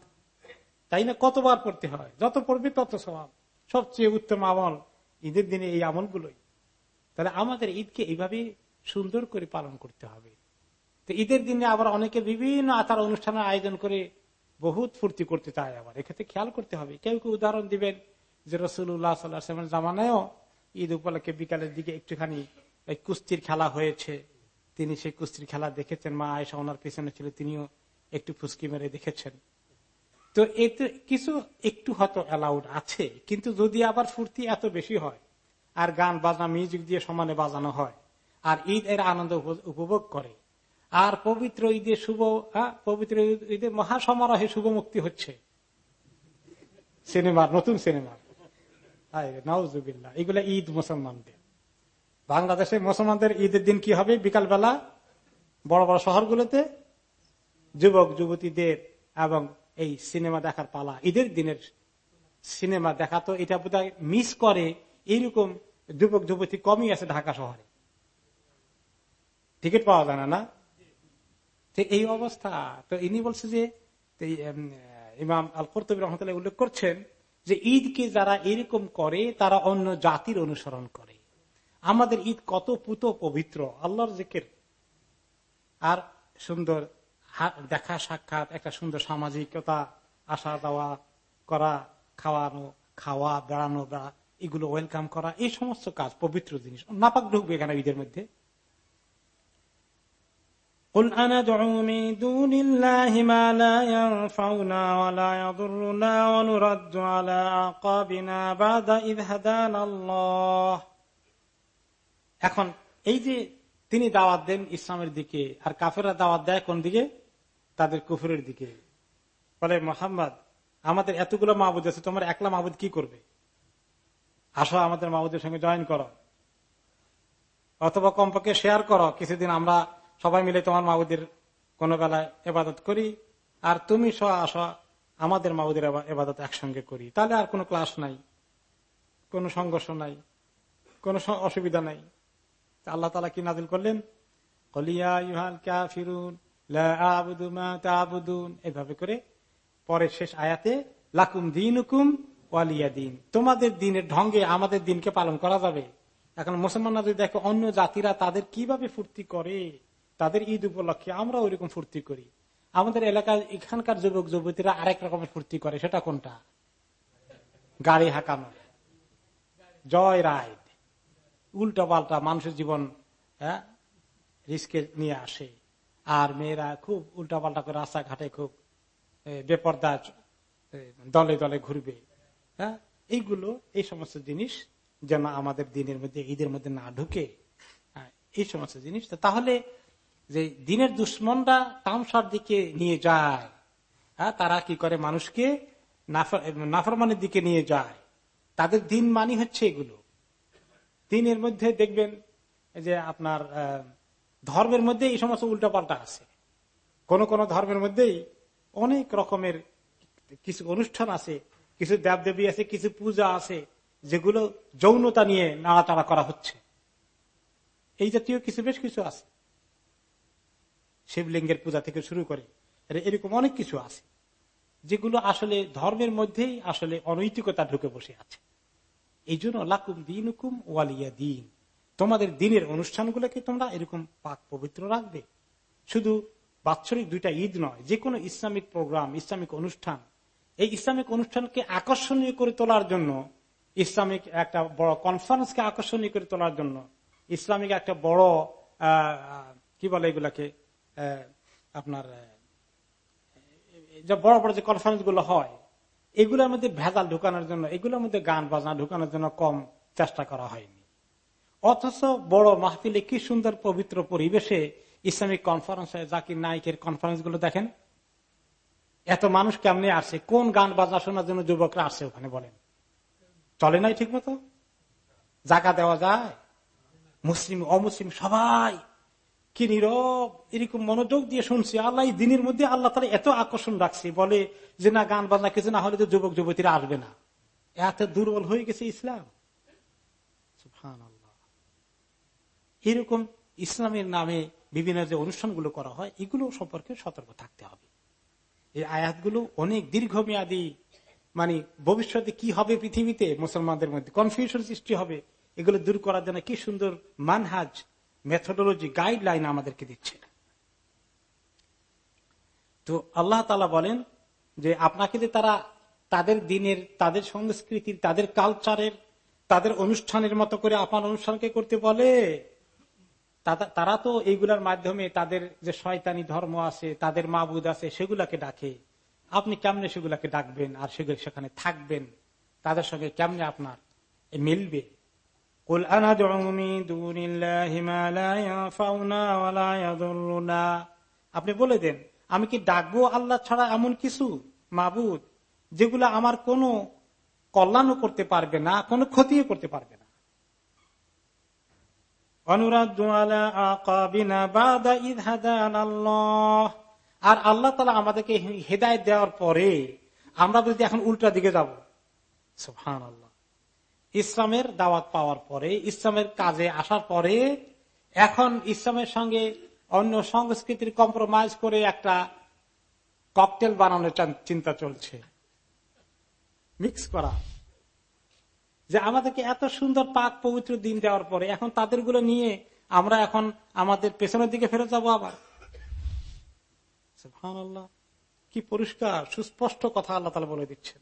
তাই না কতবার পড়তে হয়? যত পড়বে তত স্বভাব সবচেয়ে উত্তম আমল ঈদের দিনে এই আমলগুলোই। তাহলে আমাদের ঈদকে এইভাবে সুন্দর করে পালন করতে হবে। তো ঈদের দিনে আবার অনেকে বিভিন্ন আচার অনুষ্ঠানের আয়োজন করে বহুত ফুর্তি করতে চায় আবার। এক্ষেত্রে খেয়াল করতে হবে। কেউ কেউ উদাহরণ দিবেন যে রসুল্লাহ সাল্লামের জামানায়ও ঈদ উপলক্ষে বিকালের দিকে একটুখানি কুস্তির খেলা হয়েছে। তিনি সেই কুস্তির খেলা দেখেছেন। মা আয়সা ওনার পেছনে ছিল, তিনিও একটু ফুসকি মেরে দেখেছেন। তো এতে কিছু একটু হয়তো অ্যালাউড আছে, কিন্তু যদি আবার ফুর্তি এত বেশি হয়, আর গান বাজনা মিউজিক দিয়ে সমানে বাজানো হয়, আর ঈদ এর আনন্দ উপভোগ করে, আর পবিত্র ঈদের শুভ পবিত্র ঈদের মহাসমারোহে শুভ মুক্তি হচ্ছে, সিনেমার, নতুন সিনেমা নওয়াজুবিল্লা এগুলো ঈদ মুসলমানদের। বাংলাদেশে মুসলমানদের ঈদের দিন কি হবে? বিকালবেলা বড় বড় শহরগুলোতে যুবক, যুবতীদের এবং এই সিনেমা দেখার পালা। ঈদের দিনের সিনেমা দেখা তো এটা বোধ মিস করে। এইরকম যুবক যুবতী কমই আছে ঢাকা শহরে। টিকিট পাওয়া যায় না এই অবস্থা। তো ইনি বলছে যে ইমাম আল কর্তবী রহমতুল্লাহ উল্লেখ করছেন যে ঈদকে যারা এরকম করে, তারা অন্য জাতির অনুসরণ করে। আমাদের ঈদ কত পুত পবিত্র, আল্লাহর জিকের। আর সুন্দর দেখা সাক্ষাৎ একটা সুন্দর সামাজিকতা আসা যাওয়া করা খাওয়ানো খাওয়া বেড়ানো বেড়া এগুলো ওয়েলকাম করা এই সমস্ত কাজ পবিত্র জিনিস নাপাক ঢুকবে এখানে ঈদের মধ্যে قل أندعو من دون الله ما لا ينفعنا ولا يضرنا ونرد على أعقابنا بعد إذ هدانا الله এখন এই যে তিনি দাওয়াত দেন ইসলামের দিকে, আর কাফেরা দাওয়াত দেয় কোন দিকে? তাদের কুফুরের দিকে। বলে, মোহাম্মদ, আমাদের এতগুলো মাহবুদ আছে, তোমার একলা মাহবুদ কি করবে? আসো আমাদের মাহবুদের সঙ্গে জয়েন করো। অথবা কমপক্ষে শেয়ার করো, কিছুদিন আমরা সবাই মিলে তোমার মাহবুদের কোন বেলায় এবাদত করি, আর তুমি সহ আসো আমাদের মাহবুদের এবাদত একসঙ্গে করি। তাহলে আর কোনো ক্লাস নাই, কোন সংঘর্ষ নাই, কোন অসুবিধা নাই। আল্লাহ তালা কি নাজিল করলেন? এভাবে করে পরের শেষ আয়াতে, লাকুম দিন ওয়ালিয়া দিন। তোমাদের দিনের ঢঙ্গে আমাদের দিনকে পালন করা যাবে। এখন মুসলমানরা যদি দেখো, অন্য জাতিরা তাদের কীভাবে ফুর্তি করে? তাদের ঈদ উপলক্ষে আমরা ওইরকম ফুর্তি করি। আমাদের এলাকায় এখানকার যুবক, যুবতীরা আরেক রকমের ফুর্তি করে। সেটা কোনটা? গাড়ি হাঁকানো। জয় রাইড উল্টা পাল্টা মানুষের জীবন হ্যাঁ রিস্কে নিয়ে আসে। আর মেয়েরা খুব উল্টা পাল্টা করে রাস্তাঘাটে খুব বেপর্দা দলে দলে ঘুরবে হ্যাঁ এইগুলো, এই সমস্ত জিনিস যেন আমাদের দিনের মধ্যে, ঈদের মধ্যে না ঢুকে। এই সমস্ত জিনিস। তাহলে যে দিনের দুশ্মনরা তামসার দিকে নিয়ে যায় হ্যাঁ তারা কি করে মানুষকে নাফরমানের দিকে নিয়ে যায়। তাদের দিন মানি হচ্ছে এগুলো। দিনের মধ্যে দেখবেন যে আপনার ধর্মের মধ্যে এই সমস্ত উল্টাপাল্টা আছে। কোন কোন ধর্মের মধ্যেই অনেক রকমের কিছু অনুষ্ঠান আছে, কিছু দেবদেবী আছে, কিছু পূজা আছে, যেগুলো যৌনতা নিয়ে নাড়াচাড়া করা হচ্ছে। এই জাতীয় কিছু বেশ কিছু আছে। শিবলিঙ্গের পূজা থেকে শুরু করে এরকম অনেক কিছু আছে, যেগুলো আসলে ধর্মের মধ্যেই আসলে অনৈতিকতা ঢুকে বসে আছে। এই জন্য লাকুম দিন হুকুম ওয়ালিয়া দিন। তোমাদের দিনের অনুষ্ঠানগুলোকে তোমরা এরকম পাক পবিত্র রাখবে। শুধু বাৎসরিক দুইটা ঈদ নয় যে কোনো ইসলামিক প্রোগ্রাম, ইসলামিক অনুষ্ঠান। এই ইসলামিক অনুষ্ঠানকে আকর্ষণীয় করে তোলার জন্য, ইসলামিক একটা বড় কনফারেন্সকে আকর্ষণীয় করে তোলার জন্য, ইসলামিক একটা বড় কি বলে এগুলাকে আপনার বড় বড় যে কনফারেন্সগুলো হয় এগুলোর মধ্যে ভেজাল ঢুকানোর জন্য, এগুলোর মধ্যে গান বাজনা ঢুকানোর জন্য কম চেষ্টা করা হয়নি। অথচ বড় মাহফিলে কি সুন্দর পবিত্র পরিবেশে ইসলামিক কনফারেন্স জাকির নাইকের কনফারেন্সগুলো দেখেন? এত মানুষ কেমনে আসে? কোন গান বাজনা শোনার জন্য যুবকরা আসে ওখানে বলেন। চলে নাই ঠিক মতো জায়গা দেওয়া যায়। মুসলিম, অমুসলিম সবাই কি নীরব? এরকম মনোযোগ দিয়ে শুনছি। আল্লাহ এই দিনের মধ্যে আল্লাহ তারা এত আকর্ষণ রাখছে। বলে যে না, গান বাজনা কিছু না হলে তো যুবক যুবতীরা আসবে না। এত দুর্বল হয়ে গেছে ইসলাম। এরকম ইসলামের নামে বিভিন্ন যে অনুষ্ঠানগুলো করা হয়, এগুলো সম্পর্কে সতর্ক থাকতে হবে। এই আয়াতগুলো অনেক দীর্ঘমেয়াদী মানে ভবিষ্যতে কি হবে পৃথিবীতে, মুসলমানদের মধ্যে কনফিউশন সৃষ্টি হবে। এগুলো দূর করার জন্য কি সুন্দর মানহাজ মেথোডোলজি গাইডলাইন আমাদেরকে দিচ্ছে তো আল্লাহ তালা বলেন যে আপনাকে যে তারা তাদের দিনের, তাদের সংস্কৃতির, তাদের কালচারের তাদের অনুষ্ঠানের মতো করে আপনার অনুষ্ঠানকে করতে বলে তারা তো এইগুলার মাধ্যমে তাদের যে শয়তানি ধর্ম আছে, তাদের মাবুদ আছে, সেগুলাকে ডাকে। আপনি কেমনে সেগুলাকে ডাকবেন? আর সেগুলো সেখানে থাকবেন? তাদের সঙ্গে কেমনে আপনার মিলবে? আপনি বলে দেন, আমি কি ডাকবো আল্লাহ ছাড়া এমন কিছু? মাবুদ, যেগুলো আমার কোনো কল্যাণও করতে পারবে না, কোনো ক্ষতিও করতে পারবে না। আর আল্লাহ তালা আমাদেরকে হেদায়ত দেওয়ার পরে আমরা যদি এখন উল্টা দিকে যাব সুহান ইসলামের দাওয়াত পাওয়ার পরে, ইসলামের কাজে আসার পরে, এখন ইসলামের সঙ্গে অন্য সংস্কৃতির কম্প্রোমাইজ করে একটা ককটেল বানানোর চিন্তা চলছে। মিক্স করা। যে আমাদেরকে এত সুন্দর পাক পবিত্র দিন দেওয়ার পরে, এখন তাদেরগুলো নিয়ে আমরা এখন আমাদের পেছনের দিকে ফেরত যাব আবার। কি পরিষ্কার, সুস্পষ্ট কথা আল্লাহ তালা বলে দিচ্ছেন।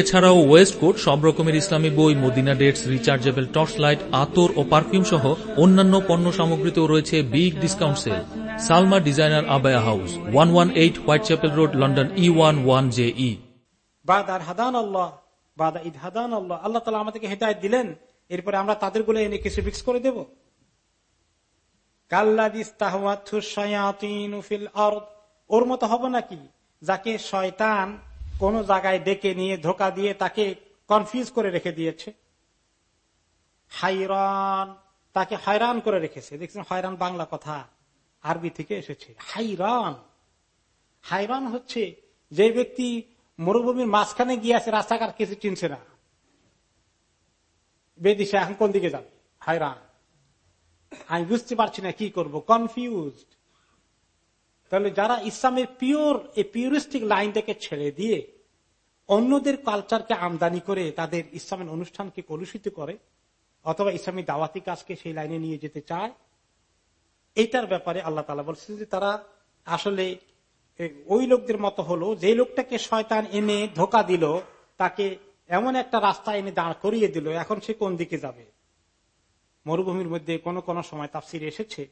এছাড়াও ওয়েস্ট কোট, সব রকমের ইসলামী বই, Medina dates, rechargeable torch light আতর ও পারফিউম সহ অন্যান্য পণ্য সামগ্রীতেও রয়েছে big discount sale. Salma designer abaya house, one one eight Whitechapel road, London E one one J E বাদার হাদান আল্লাহ, বাদা ঈদ হাদান আল্লাহ। আল্লাহ তালা আমাদেরকে হেদায়ত দিলেন, এরপরে আমরা তাদেরগুলো এনে কিছু ফিক্স করে দেব। ওর মতো হবে নাকি যাকে শয়তান কোন জায়গায় ডেকে নিয়ে, ধোকা দিয়ে তাকে কনফিউজ করে রেখে দিয়েছে। হাইরান, তাকে হয়রান করে রেখেছে। দেখছেন, হয়রান বাংলা কথা আরবি থেকে এসেছে। হাইরান। হাইরান হচ্ছে যে ব্যক্তি মরুভূমির মাঝখানে গিয়ে আছে, রাস্তাঘাট কিছু চিনছে না। বেদিশা এখন কোন দিকে যাবে? হাইরান আমি বুঝতে পারছি না কি করব। কনফিউজ তাহলে যারা ইসলামের পিওর এই পিওরিস্টিক লাইনটাকে ছেড়ে দিয়ে অন্যদের কালচারকে আমদানি করে তাদের ইসলামের অনুষ্ঠানকে কলুষিত করে, অথবা ইসলামী দাওয়াতি কাজকে সেই লাইনে নিয়ে যেতে চায় এইটার ব্যাপারে আল্লাহ তালা বলছেন যে তারা আসলে ওই লোকদের মতো হলো, যে লোকটাকে শয়তান এনে ধোকা দিল, তাকে এমন একটা রাস্তা এনে দাঁড় করিয়ে দিল, এখন সে কোন দিকে যাবে? মরুভূমির মধ্যে কোন কোন সময় তাফসির এসেছে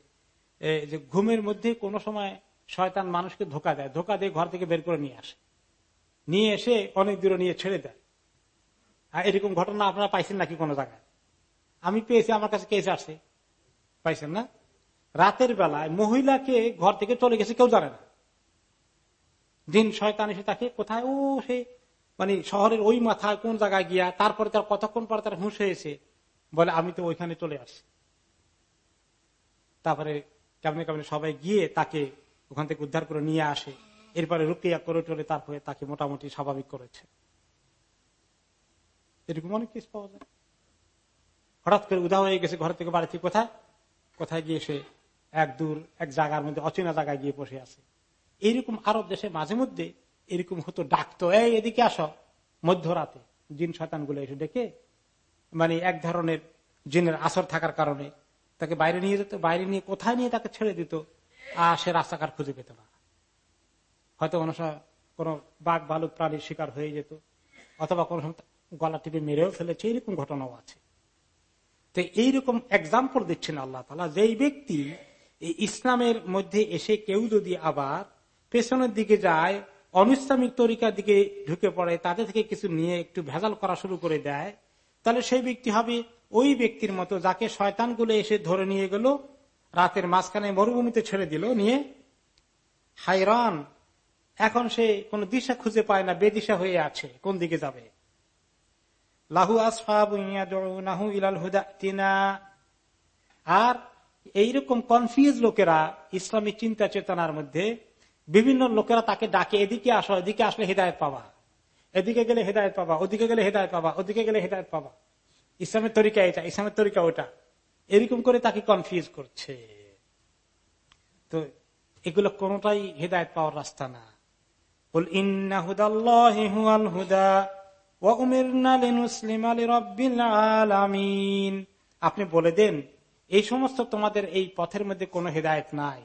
যে ঘুমের মধ্যে কোন সময় শয়তান মানুষকে ধোকা দেয়, ধোকা দিয়ে ঘর থেকে বের করে নিয়ে আসে। নিয়ে এসে অনেক দূরে নিয়ে ছেড়ে দেয়। আর এরকম ঘটনা আপনারা পাইছেন নাকি কোনো জায়গায়? আমি পেয়েছি, আমার কাছে কেস আসছে পাইছেন না? রাতের বেলায় মহিলাকে ঘর থেকে চলে গেছে, কেউ জানে না। দিন শয়তান এসে তাকে কোথায়? ও সে মানে শহরের ওই মাথায় কোন জায়গায় গিয়া, তারপরে তার কতক্ষণ পরে তার হুঁশ হয়েছে, বলে আমি তো ওইখানে চলে আসি তারপরে কেমনে কেমনে সবাই গিয়ে তাকে ওখান থেকে উদ্ধার করে নিয়ে আসে। এরপরে রুকিয়া করে টরে তারপরে তাকে মোটামুটি স্বাভাবিক করেছে। এরকম অনেক কিছু পাওয়া যায়। হঠাৎ করে উদা হয়ে গেছে ঘর থেকে, বাড়ি থেকে কোথায়? কোথায় গিয়ে সে এক দূর, এক জায়গার মধ্যে অচেনা জায়গায় গিয়ে বসে আছে। এইরকম আরব দেশে মাঝে মধ্যে এরকম হতো, ডাকতো, এই, এদিকে আসো। মধ্যরাতে জিন শতানগুলো এসে ডেকে মানে এক ধরনের জিনের আসর থাকার কারণে তাকে বাইরে নিয়ে যেত, বাইরে নিয়ে কোথায় নিয়ে তাকে ছেড়ে দিত, আর সে রাস্তাঘাট খুঁজে পেত না। হয়তো সময় কোনো বাঘ ভালুক প্রাণীর শিকার হয়ে যেত, অথবা কোনো গলা টিপে মেরেও ফেলেছে, এরকম ঘটনাও আছে। তো এইরকম এক্সাম্পল দিচ্ছেন আল্লাহ তালা যেই ব্যক্তি এই ইসলামের মধ্যে এসে কেউ যদি আবার পেছনের দিকে যায় অনিসলামিক তরিকার দিকে ঢুকে পড়ে, তাদের থেকে কিছু নিয়ে একটু ভেজাল করা শুরু করে দেয়, তাহলে সেই ব্যক্তি হবে ওই ব্যক্তির মতো যাকে শয়তানগুলো এসে ধরে নিয়ে গেল, রাতের মাঝখানে মরুভূমিতে ছেড়ে দিল, নিয়ে হাইরান এখন সে কোন দিশা খুঁজে পায় না, বেদিশা হয়ে আছে, কোন দিকে যাবে? লাহু আসফাবু ইলাল হুদা আর এইরকম কনফিউজ লোকেরা ইসলামী চিন্তা চেতনার মধ্যে বিভিন্ন লোকেরা তাকে ডাকে, এদিকে আসো, এদিকে আসলে হেদায়ত পাবা। এদিকে গেলে হেদায়ত পাবা, ওদিকে গেলে হেদায়ত পাবা, ওদিকে গেলে হেদায়ত পাবা। ইসলামের তরিকা এটা, ইসলামের তরিকা ওটা। এরকম করে তাকে কনফিউজ করছে। তো এগুলো কোনটাই হেদায়ত পাওয়ার রাস্তা না। আপনি বলে দেন, এই সমস্ত তোমাদের এই পথের মধ্যে কোন হেদায়ত নাই।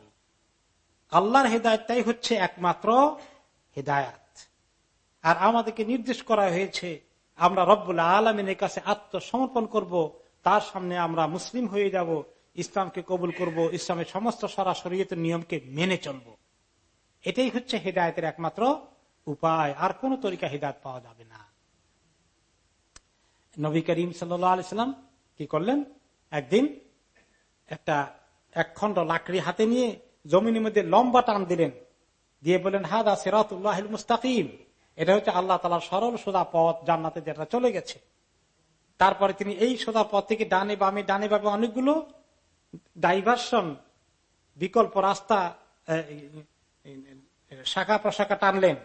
আল্লাহর হেদায়তটাই হচ্ছে একমাত্র হেদায়াত। আর আমাদেরকে নির্দেশ করা হয়েছে, আমরা রব্বুল্লাহ আলমিনের কাছে আত্মসমর্পণ করব, তার সামনে আমরা মুসলিম হয়ে যাব, ইসলামকে কবুল করব, ইসলামের সমস্ত সরাসরি নিয়মকে মেনে চলব। এটাই হচ্ছে হেদায়তের একমাত্র উপায়। আর কোন তরিকা হেদায়ত পাওয়া যাবে না। নবী করিম সাল্লাম কি করলেন? একদিন একটা এক খন্ড লাকড়ি হাতে নিয়ে জমিনের মধ্যে লম্বা টান দিলেন। দিয়ে বললেন, হাদা সেরাতুল্লাহ মুস্তাকিম। এটা হচ্ছে আল্লাহ তালার সরল সোদা পথ জান্নাতে যেটা চলে গেছে। তারপরে তিনি এই সোদা পথ থেকে ডানে বামে ডানে বামে অনেকগুলো ডাইভার্সন বিকল্প রাস্তা শাখা প্রশাখা টানলেন।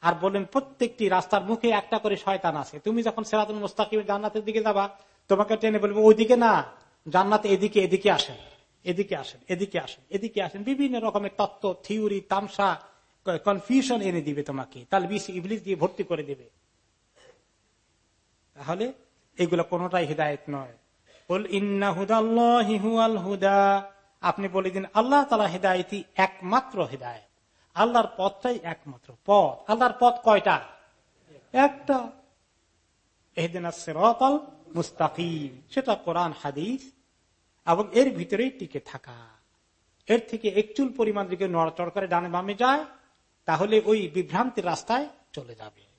আর বললেন, প্রত্যেকটি রাস্তার মুখে একটা করে শয়তান আছে। তুমি যখন সেরাতুল মুস্তাকিম জান্নাতের দিকে যাবা, তোমাকে টেনে বলব, ওইদিকে না, জান্নাত এদিকে এদিকে আসেন এদিকে আসেন এদিকে আসেন এদিকে আসেন। বিভিন্ন রকমের তত্ত্ব, থিওরি, তামসা কনফিউশন এনে দিবে তোমাকে তাহলে বিশ ইবলিশ দিয়ে ভর্তি করে দিবে। তাহলে এগুলো কোনটাই হৃদায়ত নয়। বল, ইন্না হুদাল হুদা। আপনি বলে দিন, আল্লাহ তালা হৃদায়তি একমাত্র হৃদায়ত। আল্লাহর পথটাই একমাত্র পথ। আল্লাহর পথ কয়টা? একটা। এহদিন মুস্তাকিম। সেটা কোরআন, হাদিস। এবং এর ভিতরেই টিকে থাকা। এর থেকে একচুল পরিমাণ দিকে নড়চড় করে ডানে বামে যায়, তাহলে ওই বিভ্রান্তির রাস্তায় চলে যাবে।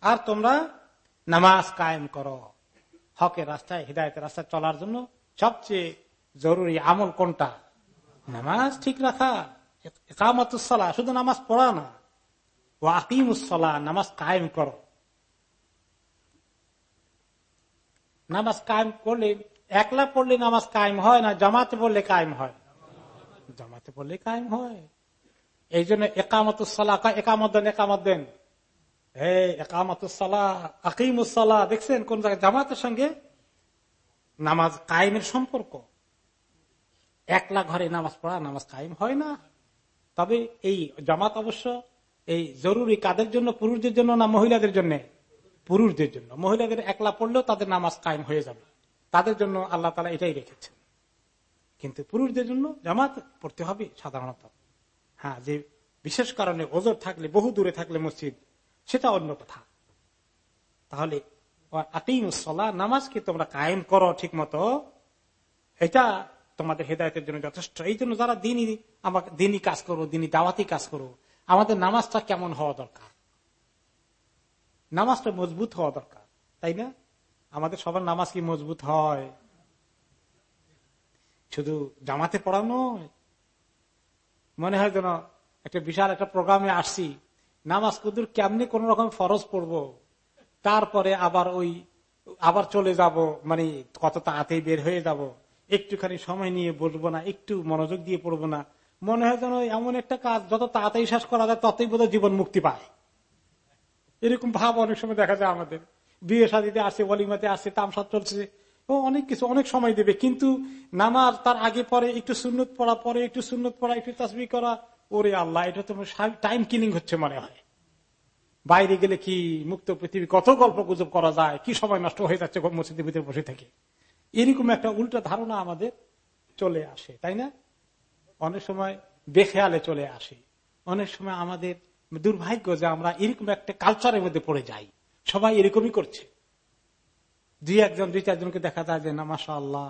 আর তোমরা নামাজ কায়েম করো। হকের রাস্তায়, হৃদায়তের রাস্তায় চলার জন্য সবচেয়ে জরুরি আমল কোনটা? নামাজ ঠিক রাখা একামতুসলা শুধু নামাজ পড়া না। ও আকিমুসলা নামাজ কায়েম করো। নামাজ কায়েম করলে, একলা পড়লে নামাজ কায়েম হয় না, জামাতে পড়লে কায়েম হয়? জামাতে পড়লে কায়েম হয়। এই জন্য একামতুসলা একামত দেন একামত দেন। দেখছেন কোন জায়গায়? জামাতের সঙ্গে নামাজ কায়েমের সম্পর্ক। একলা ঘরে নামাজ পড়া, নামাজ কায়েম হয় না। তবে এই জামাত অবশ্য এই জরুরি কাদের জন্য? পুরুষদের জন্য না মহিলাদের জন্য? পুরুষদের জন্য। মহিলাদের একলা পড়লেও তাদের নামাজ কায়েম হয়ে যাবে। তাদের জন্য আল্লাহ তালা এটাই রেখেছেন। কিন্তু পুরুষদের জন্য জামাত পড়তে হবে সাধারণত। হ্যাঁ যে বিশেষ কারণে ওজোর থাকলে, বহু দূরে থাকলে মসজিদ সেটা অন্য কথা। তাহলে নামাজকে তোমরা কায়েম করো ঠিক মতো এটা তোমাদের হেদায়তের জন্য যথেষ্ট। এই জন্য যারা দিনই আমাকে, দিনই কাজ করো, দিনই দাওয়াতি কাজ করো, আমাদের নামাজটা কেমন হওয়া দরকার? নামাজটা মজবুত হওয়া দরকার, তাই না? আমাদের সবার নামাজ কি মজবুত হয়? শুধু জামাতে পড়ানো মনে হয় যেন একটা বিশাল একটা প্রোগ্রামে আসছি নামাজ কুদুর কেমনি কোন রকম ফরজ পড়ব? তারপরে আবার ওই, আবার চলে যাব মানে কত তাড়াতাড়ি বের হয়ে যাব। একটুখানি সময় নিয়ে বসবো না, একটু মনোযোগ দিয়ে পড়ব না। মনে হয় যেন এমন একটা কাজ, যত তাড়াতাড়ি শেষ করা যায়, ততই বোধ জীবন মুক্তি পায়। এরকম ভাব অনেক সময় দেখা যায় আমাদের। বিয়ে সাদিতে আসে, অলিমাতে আসে, তামসাদ চলছে, ও অনেক কিছু, অনেক সময় দেবে। কিন্তু নামাজ তার আগে পরে, একটু সুন্নত পড়া, পরে একটু সুন্নত পড়া, একটু তাসবি করা ওরে আল্লাহ, এটা তো টাইম কিলিং হচ্ছে মনে হয়। বাইরে গেলে কি মুক্ত পৃথিবী কত গল্প গুজব করা যায়? কি সময় নষ্ট হয়ে যাচ্ছে মসজিদের ভিতরে বসে থেকে? এরকম একটা উল্টা ধারণা আমাদের চলে আসে, তাই না? অনেক সময় বেখেয়ালে চলে আসে। অনেক সময় আমাদের দুর্ভাগ্য যে আমরা এরকম একটা কালচারের মধ্যে পড়ে যাই। সবাই এরকমই করছে। দুই একজন, দুই চারজনকে দেখা যায় যে না মাসা আল্লাহ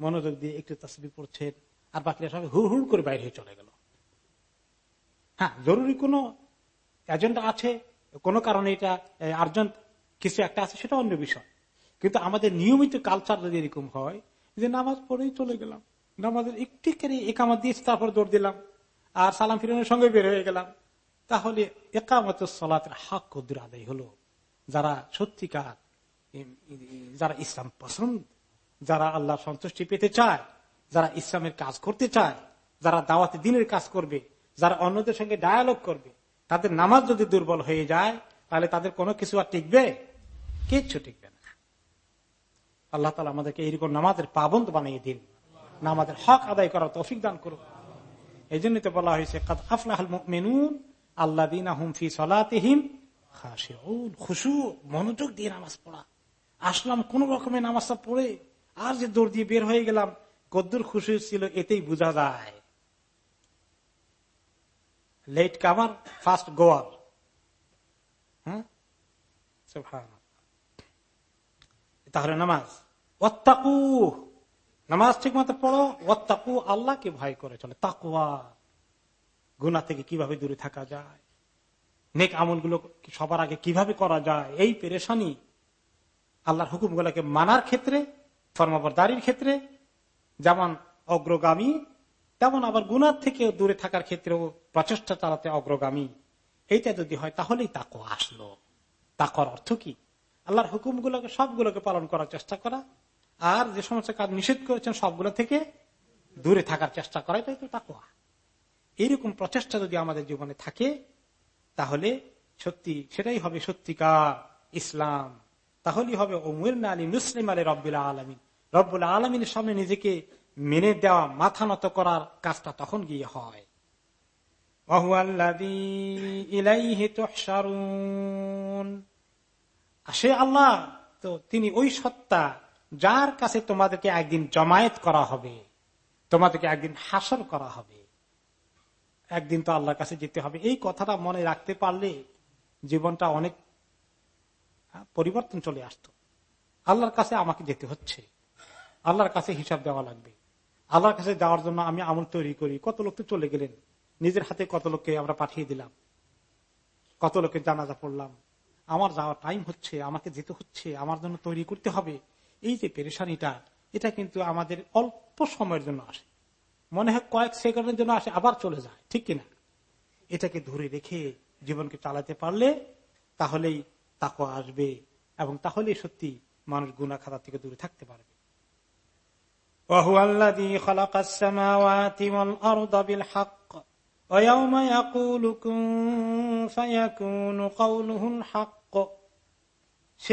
মনোযোগ দিয়ে একটু তসবি পড়ছেন, আর বাকিরা সবাই হুড় হুড় করে বাইরে চলে গেল। হ্যাঁ জরুরি কোনো এজেন্ডা আছে, কোনো কারণে এটা আর্জেন্ট কিছু একটা আছে, সেটা অন্য বিষয়। কিন্তু আমাদের নিয়মিত কালচার যদি এরকম হয়, যে নামাজ পড়েই চলে গেলাম, নামাজের একটি করে একামত দিয়েছি, তারপর দৌড় দিলাম, আর সালাম ফিরানোর সঙ্গে বের হয়ে গেলাম, তাহলে একামত সলাতের হাক কদ্দুর আদায় হলো। যারা সত্যিকার যারা ইসলাম পছন্দ, যারা আল্লাহ সন্তুষ্টি পেতে চায়, যারা ইসলামের কাজ করতে চায়, যারা দাওয়াতে দিনের কাজ করবে যারা অন্যদের সঙ্গে ডায়ালগ করবে, তাদের নামাজ যদি দুর্বল হয়ে যায়, তাহলে তাদের কোনো কিছু আর টিকবে? কিচ্ছু টিকবে না। আল্লাহ তালা আমাদেরকে এইরকম নামাজের পাবন্দ বানিয়ে দিন। নামাজের হক আদায় করার তৌফিক দান করুন। এই জন্য তো বলা হয়েছে মেনুন আল্লাহ দিন মনোযোগ দিয়ে নামাজ পড়া। আসলাম, কোন রকমের নামাজটা পড়ে, আর যে দৌড় দিয়ে বের হয়ে গেলাম, কদ্দুর খুশি ছিল, এতেই বোঝা যায়। লেট কামার ফার্স্ট গোয়ার হ্যাঁ তাহলে নামাজ। ওত্তাকু নামাজ ঠিক মতো পড়ো ওত্তাকু আল্লাহকে ভয় করে চলে। তাকুয়া গুনা থেকে কীভাবে দূরে থাকা যায়? নেক আমলগুলো সবার আগে কীভাবে করা যায়? এই পেরেশানি আল্লাহর হুকুমগুলোকে মানার ক্ষেত্রে, ফর্মবরদারির ক্ষেত্রে যেমন অগ্রগামী তেমন আবার গুনার থেকে দূরে থাকার ক্ষেত্রেও প্রচেষ্টা চালাতে অগ্রগামী। এইটা যদি হয়, তাহলেই তাকো আসলো। তাকর অর্থ কি? আল্লাহর হুকুমগুলোকে, সবগুলোকে পালন করার চেষ্টা করা। আর যে সমস্ত কাজ নিষেধ করেছেন, সবগুলো থেকে দূরে থাকার চেষ্টা করা, এটাই তো তাকোয়া এইরকম প্রচেষ্টা যদি আমাদের জীবনে থাকে, তাহলে সত্যি সেটাই হবে সত্যিকার ইসলাম। তাহলেই হবে ওমর আলী মুসলিম আলী রব্বুল্লাহ আলমিন। রব্বুল আলমিনের সামনে নিজেকে মেনে দেওয়া মাথা নত করার কাজটা তখন গিয়ে হয়। সে আল্লাহ তো তিনি ওই সত্তা যার কাছে তোমাদেরকে একদিন জমায়েত করা হবে তোমাদেরকে একদিন হাসর করা হবে একদিন তো আল্লাহর কাছে যেতে হবে। এই কথাটা মনে রাখতে পারলে জীবনটা অনেক পরিবর্তন চলে আসতো। আল্লাহর কাছে আমাকে যেতে হচ্ছে। আল্লাহর কাছে হিসাব দেওয়া লাগবে। আল্লাহর কাছে যাওয়ার জন্য আমি আমল তৈরি করি। কত লোক তো চলে গেলেন। নিজের হাতে কত লোককে আমরা পাঠিয়ে দিলাম। কত লোকের জানাজা পড়লাম। আমার যাওয়ার টাইম হচ্ছে, আমাকে যেতে হচ্ছে, আমার জন্য তৈরি করতে হবে। এই যে পেরেশানিটা, এটা কিন্তু আমাদের অল্প সময়ের জন্য আসে। মনে হয় কয়েক সেকেন্ডের জন্য আসে, আবার চলে যায়। ঠিক কিনা এটাকে ধরে রেখে জীবনকে চালাতে পারলে তাহলেই তাকে আসবে এবং তাহলে সত্যি মানুষ গুনা খাতা থেকে দূরে থাকতে পারবে। সে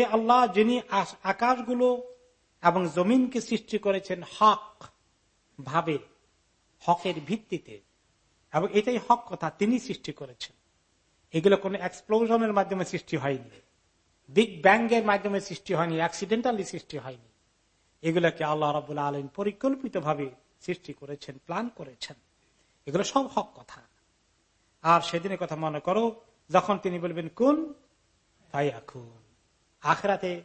আল্লাহ যিনি আকাশগুলো এবং জমিনকে সৃষ্টি করেছেন হক ভাবে, হকের ভিত্তিতে। এবং এটাই হক কথা তিনি সৃষ্টি করেছেন। এগুলো কোন এক্সপ্লোশনের মাধ্যমে সৃষ্টি হয়নি। বিগ ব্যাংয়ের মাধ্যমে সৃষ্টি হয়নি অ্যাক্সিডেন্টালি সৃষ্টি হয়নি। এগুলোকে আল্লাহ রাবুল্লাহ আলম পরিকল্পিত ভাবে সৃষ্টি করেছেন প্ল্যান করেছেন। এগুলো সব হক কথা। আর সেদিনের কথা মনে করো, যখন তিনি বলবেন, কোন তাই এখন আখরাতে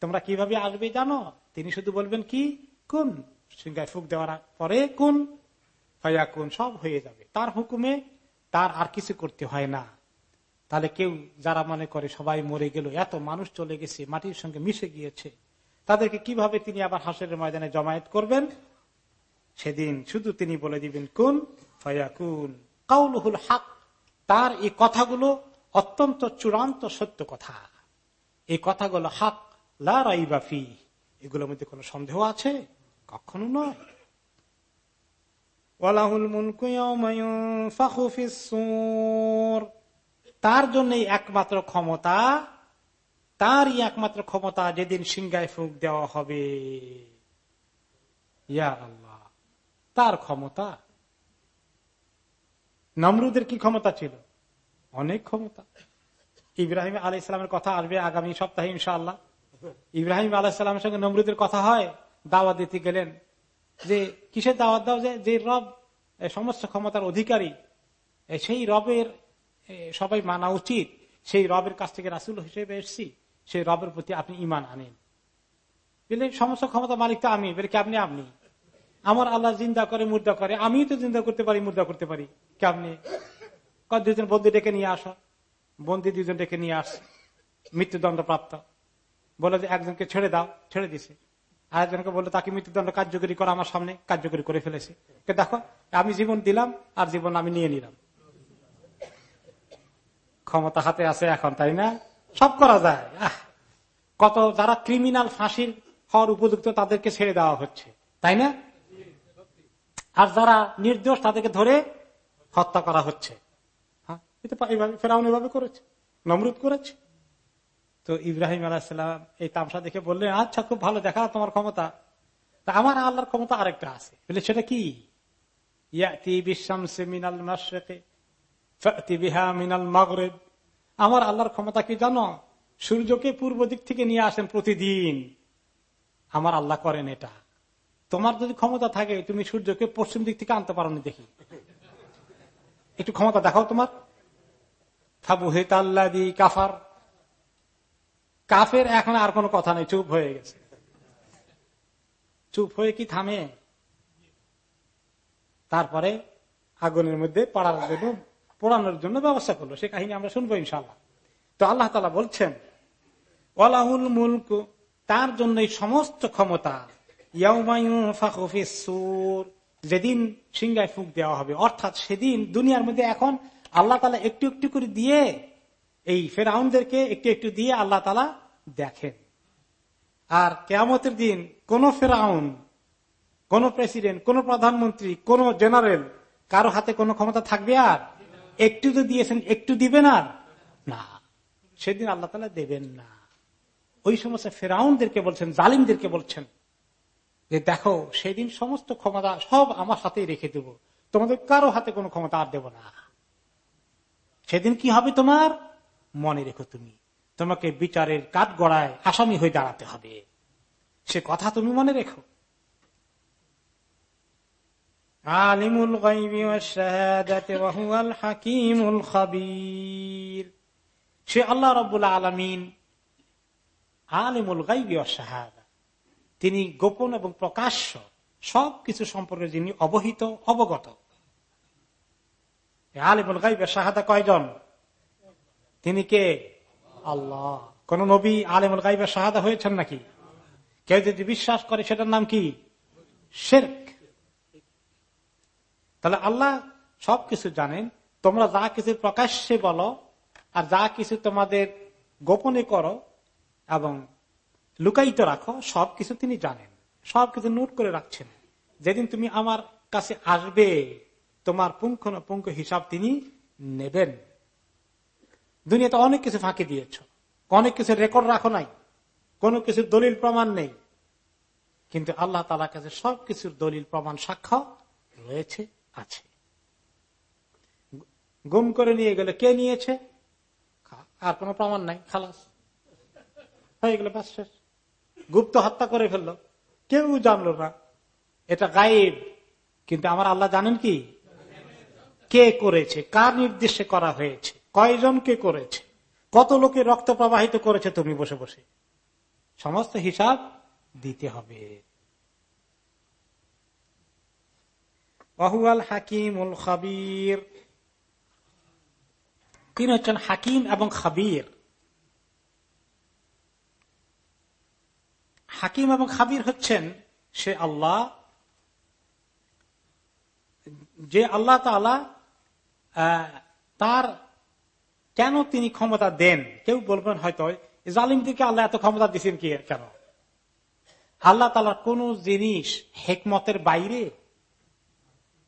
তোমরা কীভাবে আসবে জানো? তিনি শুধু বলবেন কি? কোন সিংহায় ফুক দেওয়ার পরে কোন ফাইয়াকুন সব হয়ে যাবে। তার হুকুমে তার আর কিছু করতে হয় না। তাহলে কেউ, যারা মনে করে সবাই মরে গেল, এত মানুষ চলে গেছে, মাটির সঙ্গে মিশে গিয়েছে তাদেরকে কীভাবে তিনি আবার হাসের ময়দানে জমায়েত করবেন? সেদিন শুধু তিনি বলে দিবেন, কোন ফয়াকুন? কাউলহুল হাক, তার এই কথাগুলো অত্যন্ত চূড়ান্ত সত্য কথা। এই কথাগুলো হাক লাফি এগুলোর মধ্যে কোন সন্দেহ আছে? কখনো নয়। তার জন্য একমাত্র ক্ষমতা তারই একমাত্র ক্ষমতা যেদিন সিংহায় ফুক দেওয়া হবে। ইয়া আল্লাহ, তার ক্ষমতা? নমরুদের কি ক্ষমতা ছিল? অনেক ক্ষমতা। ইব্রাহিম আলাই ইসলামের কথা আসবে আগামী সপ্তাহে ইনশাআল্লাহ। ইব্রাহিম আলাহিসাল্লামের সঙ্গে নমরুদের কথা হয়, দাওয়াত দিতে গেলেন। যে কিসের দাওয়াত দাও যে রব সমস্ত ক্ষমতার অধিকারী সেই রবের সবাই মানা উচিত, সেই রবের কাছ থেকে রাসুল হিসেবে এসছি। সেই রবের প্রতি আপনি ইমান আনেন। বুঝলে সমস্ত ক্ষমতা মালিক তো আমি বের কেমনি আপনি আমার আল্লাহ জিন্দা করে, মুর্দা করে আমি তো জিন্দা করতে পারি, মুর্দা করতে পারি। কেমনি দুজন বন্দি ডেকে নিয়ে আসো। বন্দি দুজন ডেকে নিয়ে আস। মৃত্যুদণ্ড প্রাপ্ত বলে যে একজনকে ছেড়ে দাও, ছেড়ে দিছে। আরেকজনকে বলল, তাকে মৃত্যুদণ্ড কার্যকরী করা আমার সামনে, কার্যকরী করে ফেলেছে। দেখো, আমি জীবন দিলাম আর জীবন আমি নিয়ে নিলাম। ক্ষমতা হাতে আছে এখন, তাই না? সব করা যায়। কত যারা ক্রিমিনাল ফাঁসির হওয়ার উপযুক্ত তাদেরকে ছেড়ে দেওয়া হচ্ছে, তাই না? আর যারা নির্দোষ তাদেরকে ধরে হত্যা করা হচ্ছে। হ্যাঁ ফেরাউন এভাবে করেছে, নমরুদ করেছে। তো ইব্রাহিম আলাহিসাম এই তামসা দেখে বললেন আচ্ছা খুব ভালো, দেখা তোমার ক্ষমতা। তা আমার আল্লাহর ক্ষমতা আরেকটা আছে। বলে, সেটা কি? মিনাল মিনাল মাগরেব। আমার আল্লাহর ক্ষমতা কি জানো? সূর্যকে পূর্ব দিক থেকে নিয়ে আসেন প্রতিদিন। আমার আল্লাহ করেন এটা। তোমার যদি ক্ষমতা থাকে, তুমি সূর্যকে পশ্চিম দিক থেকে আনতে পারো দেখি। একটু ক্ষমতা দেখাও তোমার। ফাবু হেতাল্লাদি কাফার। কাফের এখন আর কোনো কথা নেই, চুপ হয়ে গেছে। চুপ হয়ে কি থামে? তারপরে আগুনের মধ্যে পড়ার জন্য পড়ানোর জন্য ব্যবস্থা করল। সে কাহিনী আমরা শুনব ইনশাল্লাহ তো আল্লাহ তালা বলছেন ওলাহুল মুলক, তার জন্য সমস্ত ক্ষমতা যেদিন সিংহায় ফুক দেওয়া হবে, অর্থাৎ সেদিন দুনিয়ার মধ্যে এখন আল্লাহ তালা একটু একটু করে দিয়ে, এই ফেরাউনদেরকে একটু একটু দিয়ে আল্লাহ তালা দেখেন। আর কেয়ামতের দিন কোন ফেরাউন, কোন প্রেসিডেন্ট, কোন প্রধানমন্ত্রী, কোন জেনারেল, কারও হাতে কোনো ক্ষমতা থাকবে আর? একটু তো দিয়েছেন, একটু দিবেন আর? না। সেদিন আল্লাহ তালা দেবেন না। ওই সমস্ত ফেরাউনদেরকে বলছেন, জালিমদেরকে বলছেন যে, দেখো, সেদিন সমস্ত ক্ষমতা সব আমার হাতেই রেখে দেব। তোমাদের কারও হাতে কোনো ক্ষমতা আর দেব না। সেদিন কি হবে তোমার? মনে রেখো তুমি, তোমাকে বিচারের কাঠ গড়ায় আসামি হয়ে দাঁড়াতে হবে। সে কথা তুমি মনে রেখো। আলিমুল হাকিমুল খাবির। সে আল্লাহ রবুল্লা আলমিন আলিমুল গাইবি শাহাদা। তিনি গোপন এবং প্রকাশ্য সব কিছু সম্পর্কে যিনি অবহিত, অবগত। আলিমুল গাইবের শাহাদা কয়জন? তিনি কে? আল্লাহ। কোন নবী আলিমুল গাইবের শাহাদা হয়েছেন নাকি? কেউ যদি বিশ্বাস করে সেটার নাম কি? শেরক। তাহলে আল্লাহ সবকিছু জানেন। তোমরা যা কিছু প্রকাশ্যে বলো, আর যা কিছু তোমাদের গোপনে করো এবং লুকায়িত রাখো সবকিছু তিনি জানেন। সবকিছু নোট করে রাখছেন। যেদিন তুমি আমার কাছে আসবে, তোমার পুঙ্খ পুঙ্খ হিসাব তিনি নেবেন। দুনিয়াতে অনেক কিছু ফাঁকি দিয়েছ। অনেক কিছু রেকর্ড রাখো নাই। কোন কিছু দলিল প্রমাণ নেই। কিন্তু আল্লাহ তালা কাছে সবকিছুর দলিল প্রমাণ সাক্ষ্য রয়েছে। আছে। গুম করে নিয়ে গেলে কে নিয়েছে? আর কোন প্রমাণ নাই খালাস। হয়ে গেল বাস শেষ। গুপ্ত হত্যা করে ফেলল। কেউ জানলো না। এটা গায়েব। কিন্তু আমার আল্লাহ জানেন কি? কে করেছে? কার নির্দেশে করা হয়েছে? কয়জন কে করেছে? কত লোকে রক্ত প্রবাহিত করেছে? তুমি বসে বসে। সমস্ত হিসাব দিতে হবে। অহুয়াল হাকিমুল খাবির। তিনি হচ্ছেন হাকিম এবং খাবির। হাকিম এবং খাবির হচ্ছেন সে আল্লাহ। যে আল্লাহ তালা তার কেন তিনি ক্ষমতা দেন? কেউ বলবেন হয়তো জালিমদেরকে আল্লাহ এত ক্ষমতা দিচ্ছেন কি কেন? আল্লাহ তালার কোন জিনিস, হেকমতের বাইরে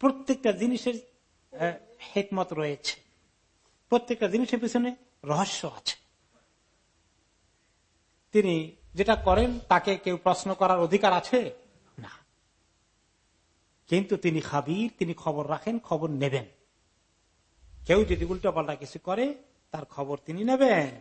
প্রত্যেকটা জিনিসের হেকমত রয়েছে। প্রত্যেকটা জিনিসের পিছনে রহস্য আছে। তিনি যেটা করেন, তাকে কেউ প্রশ্ন করার অধিকার আছে? না। কিন্তু তিনি খাবির, তিনি খবর রাখেন, খবর নেবেন। কেউ যদি উল্টো পাল্টা কিছু করে, তার খবর তিনি নেবেন।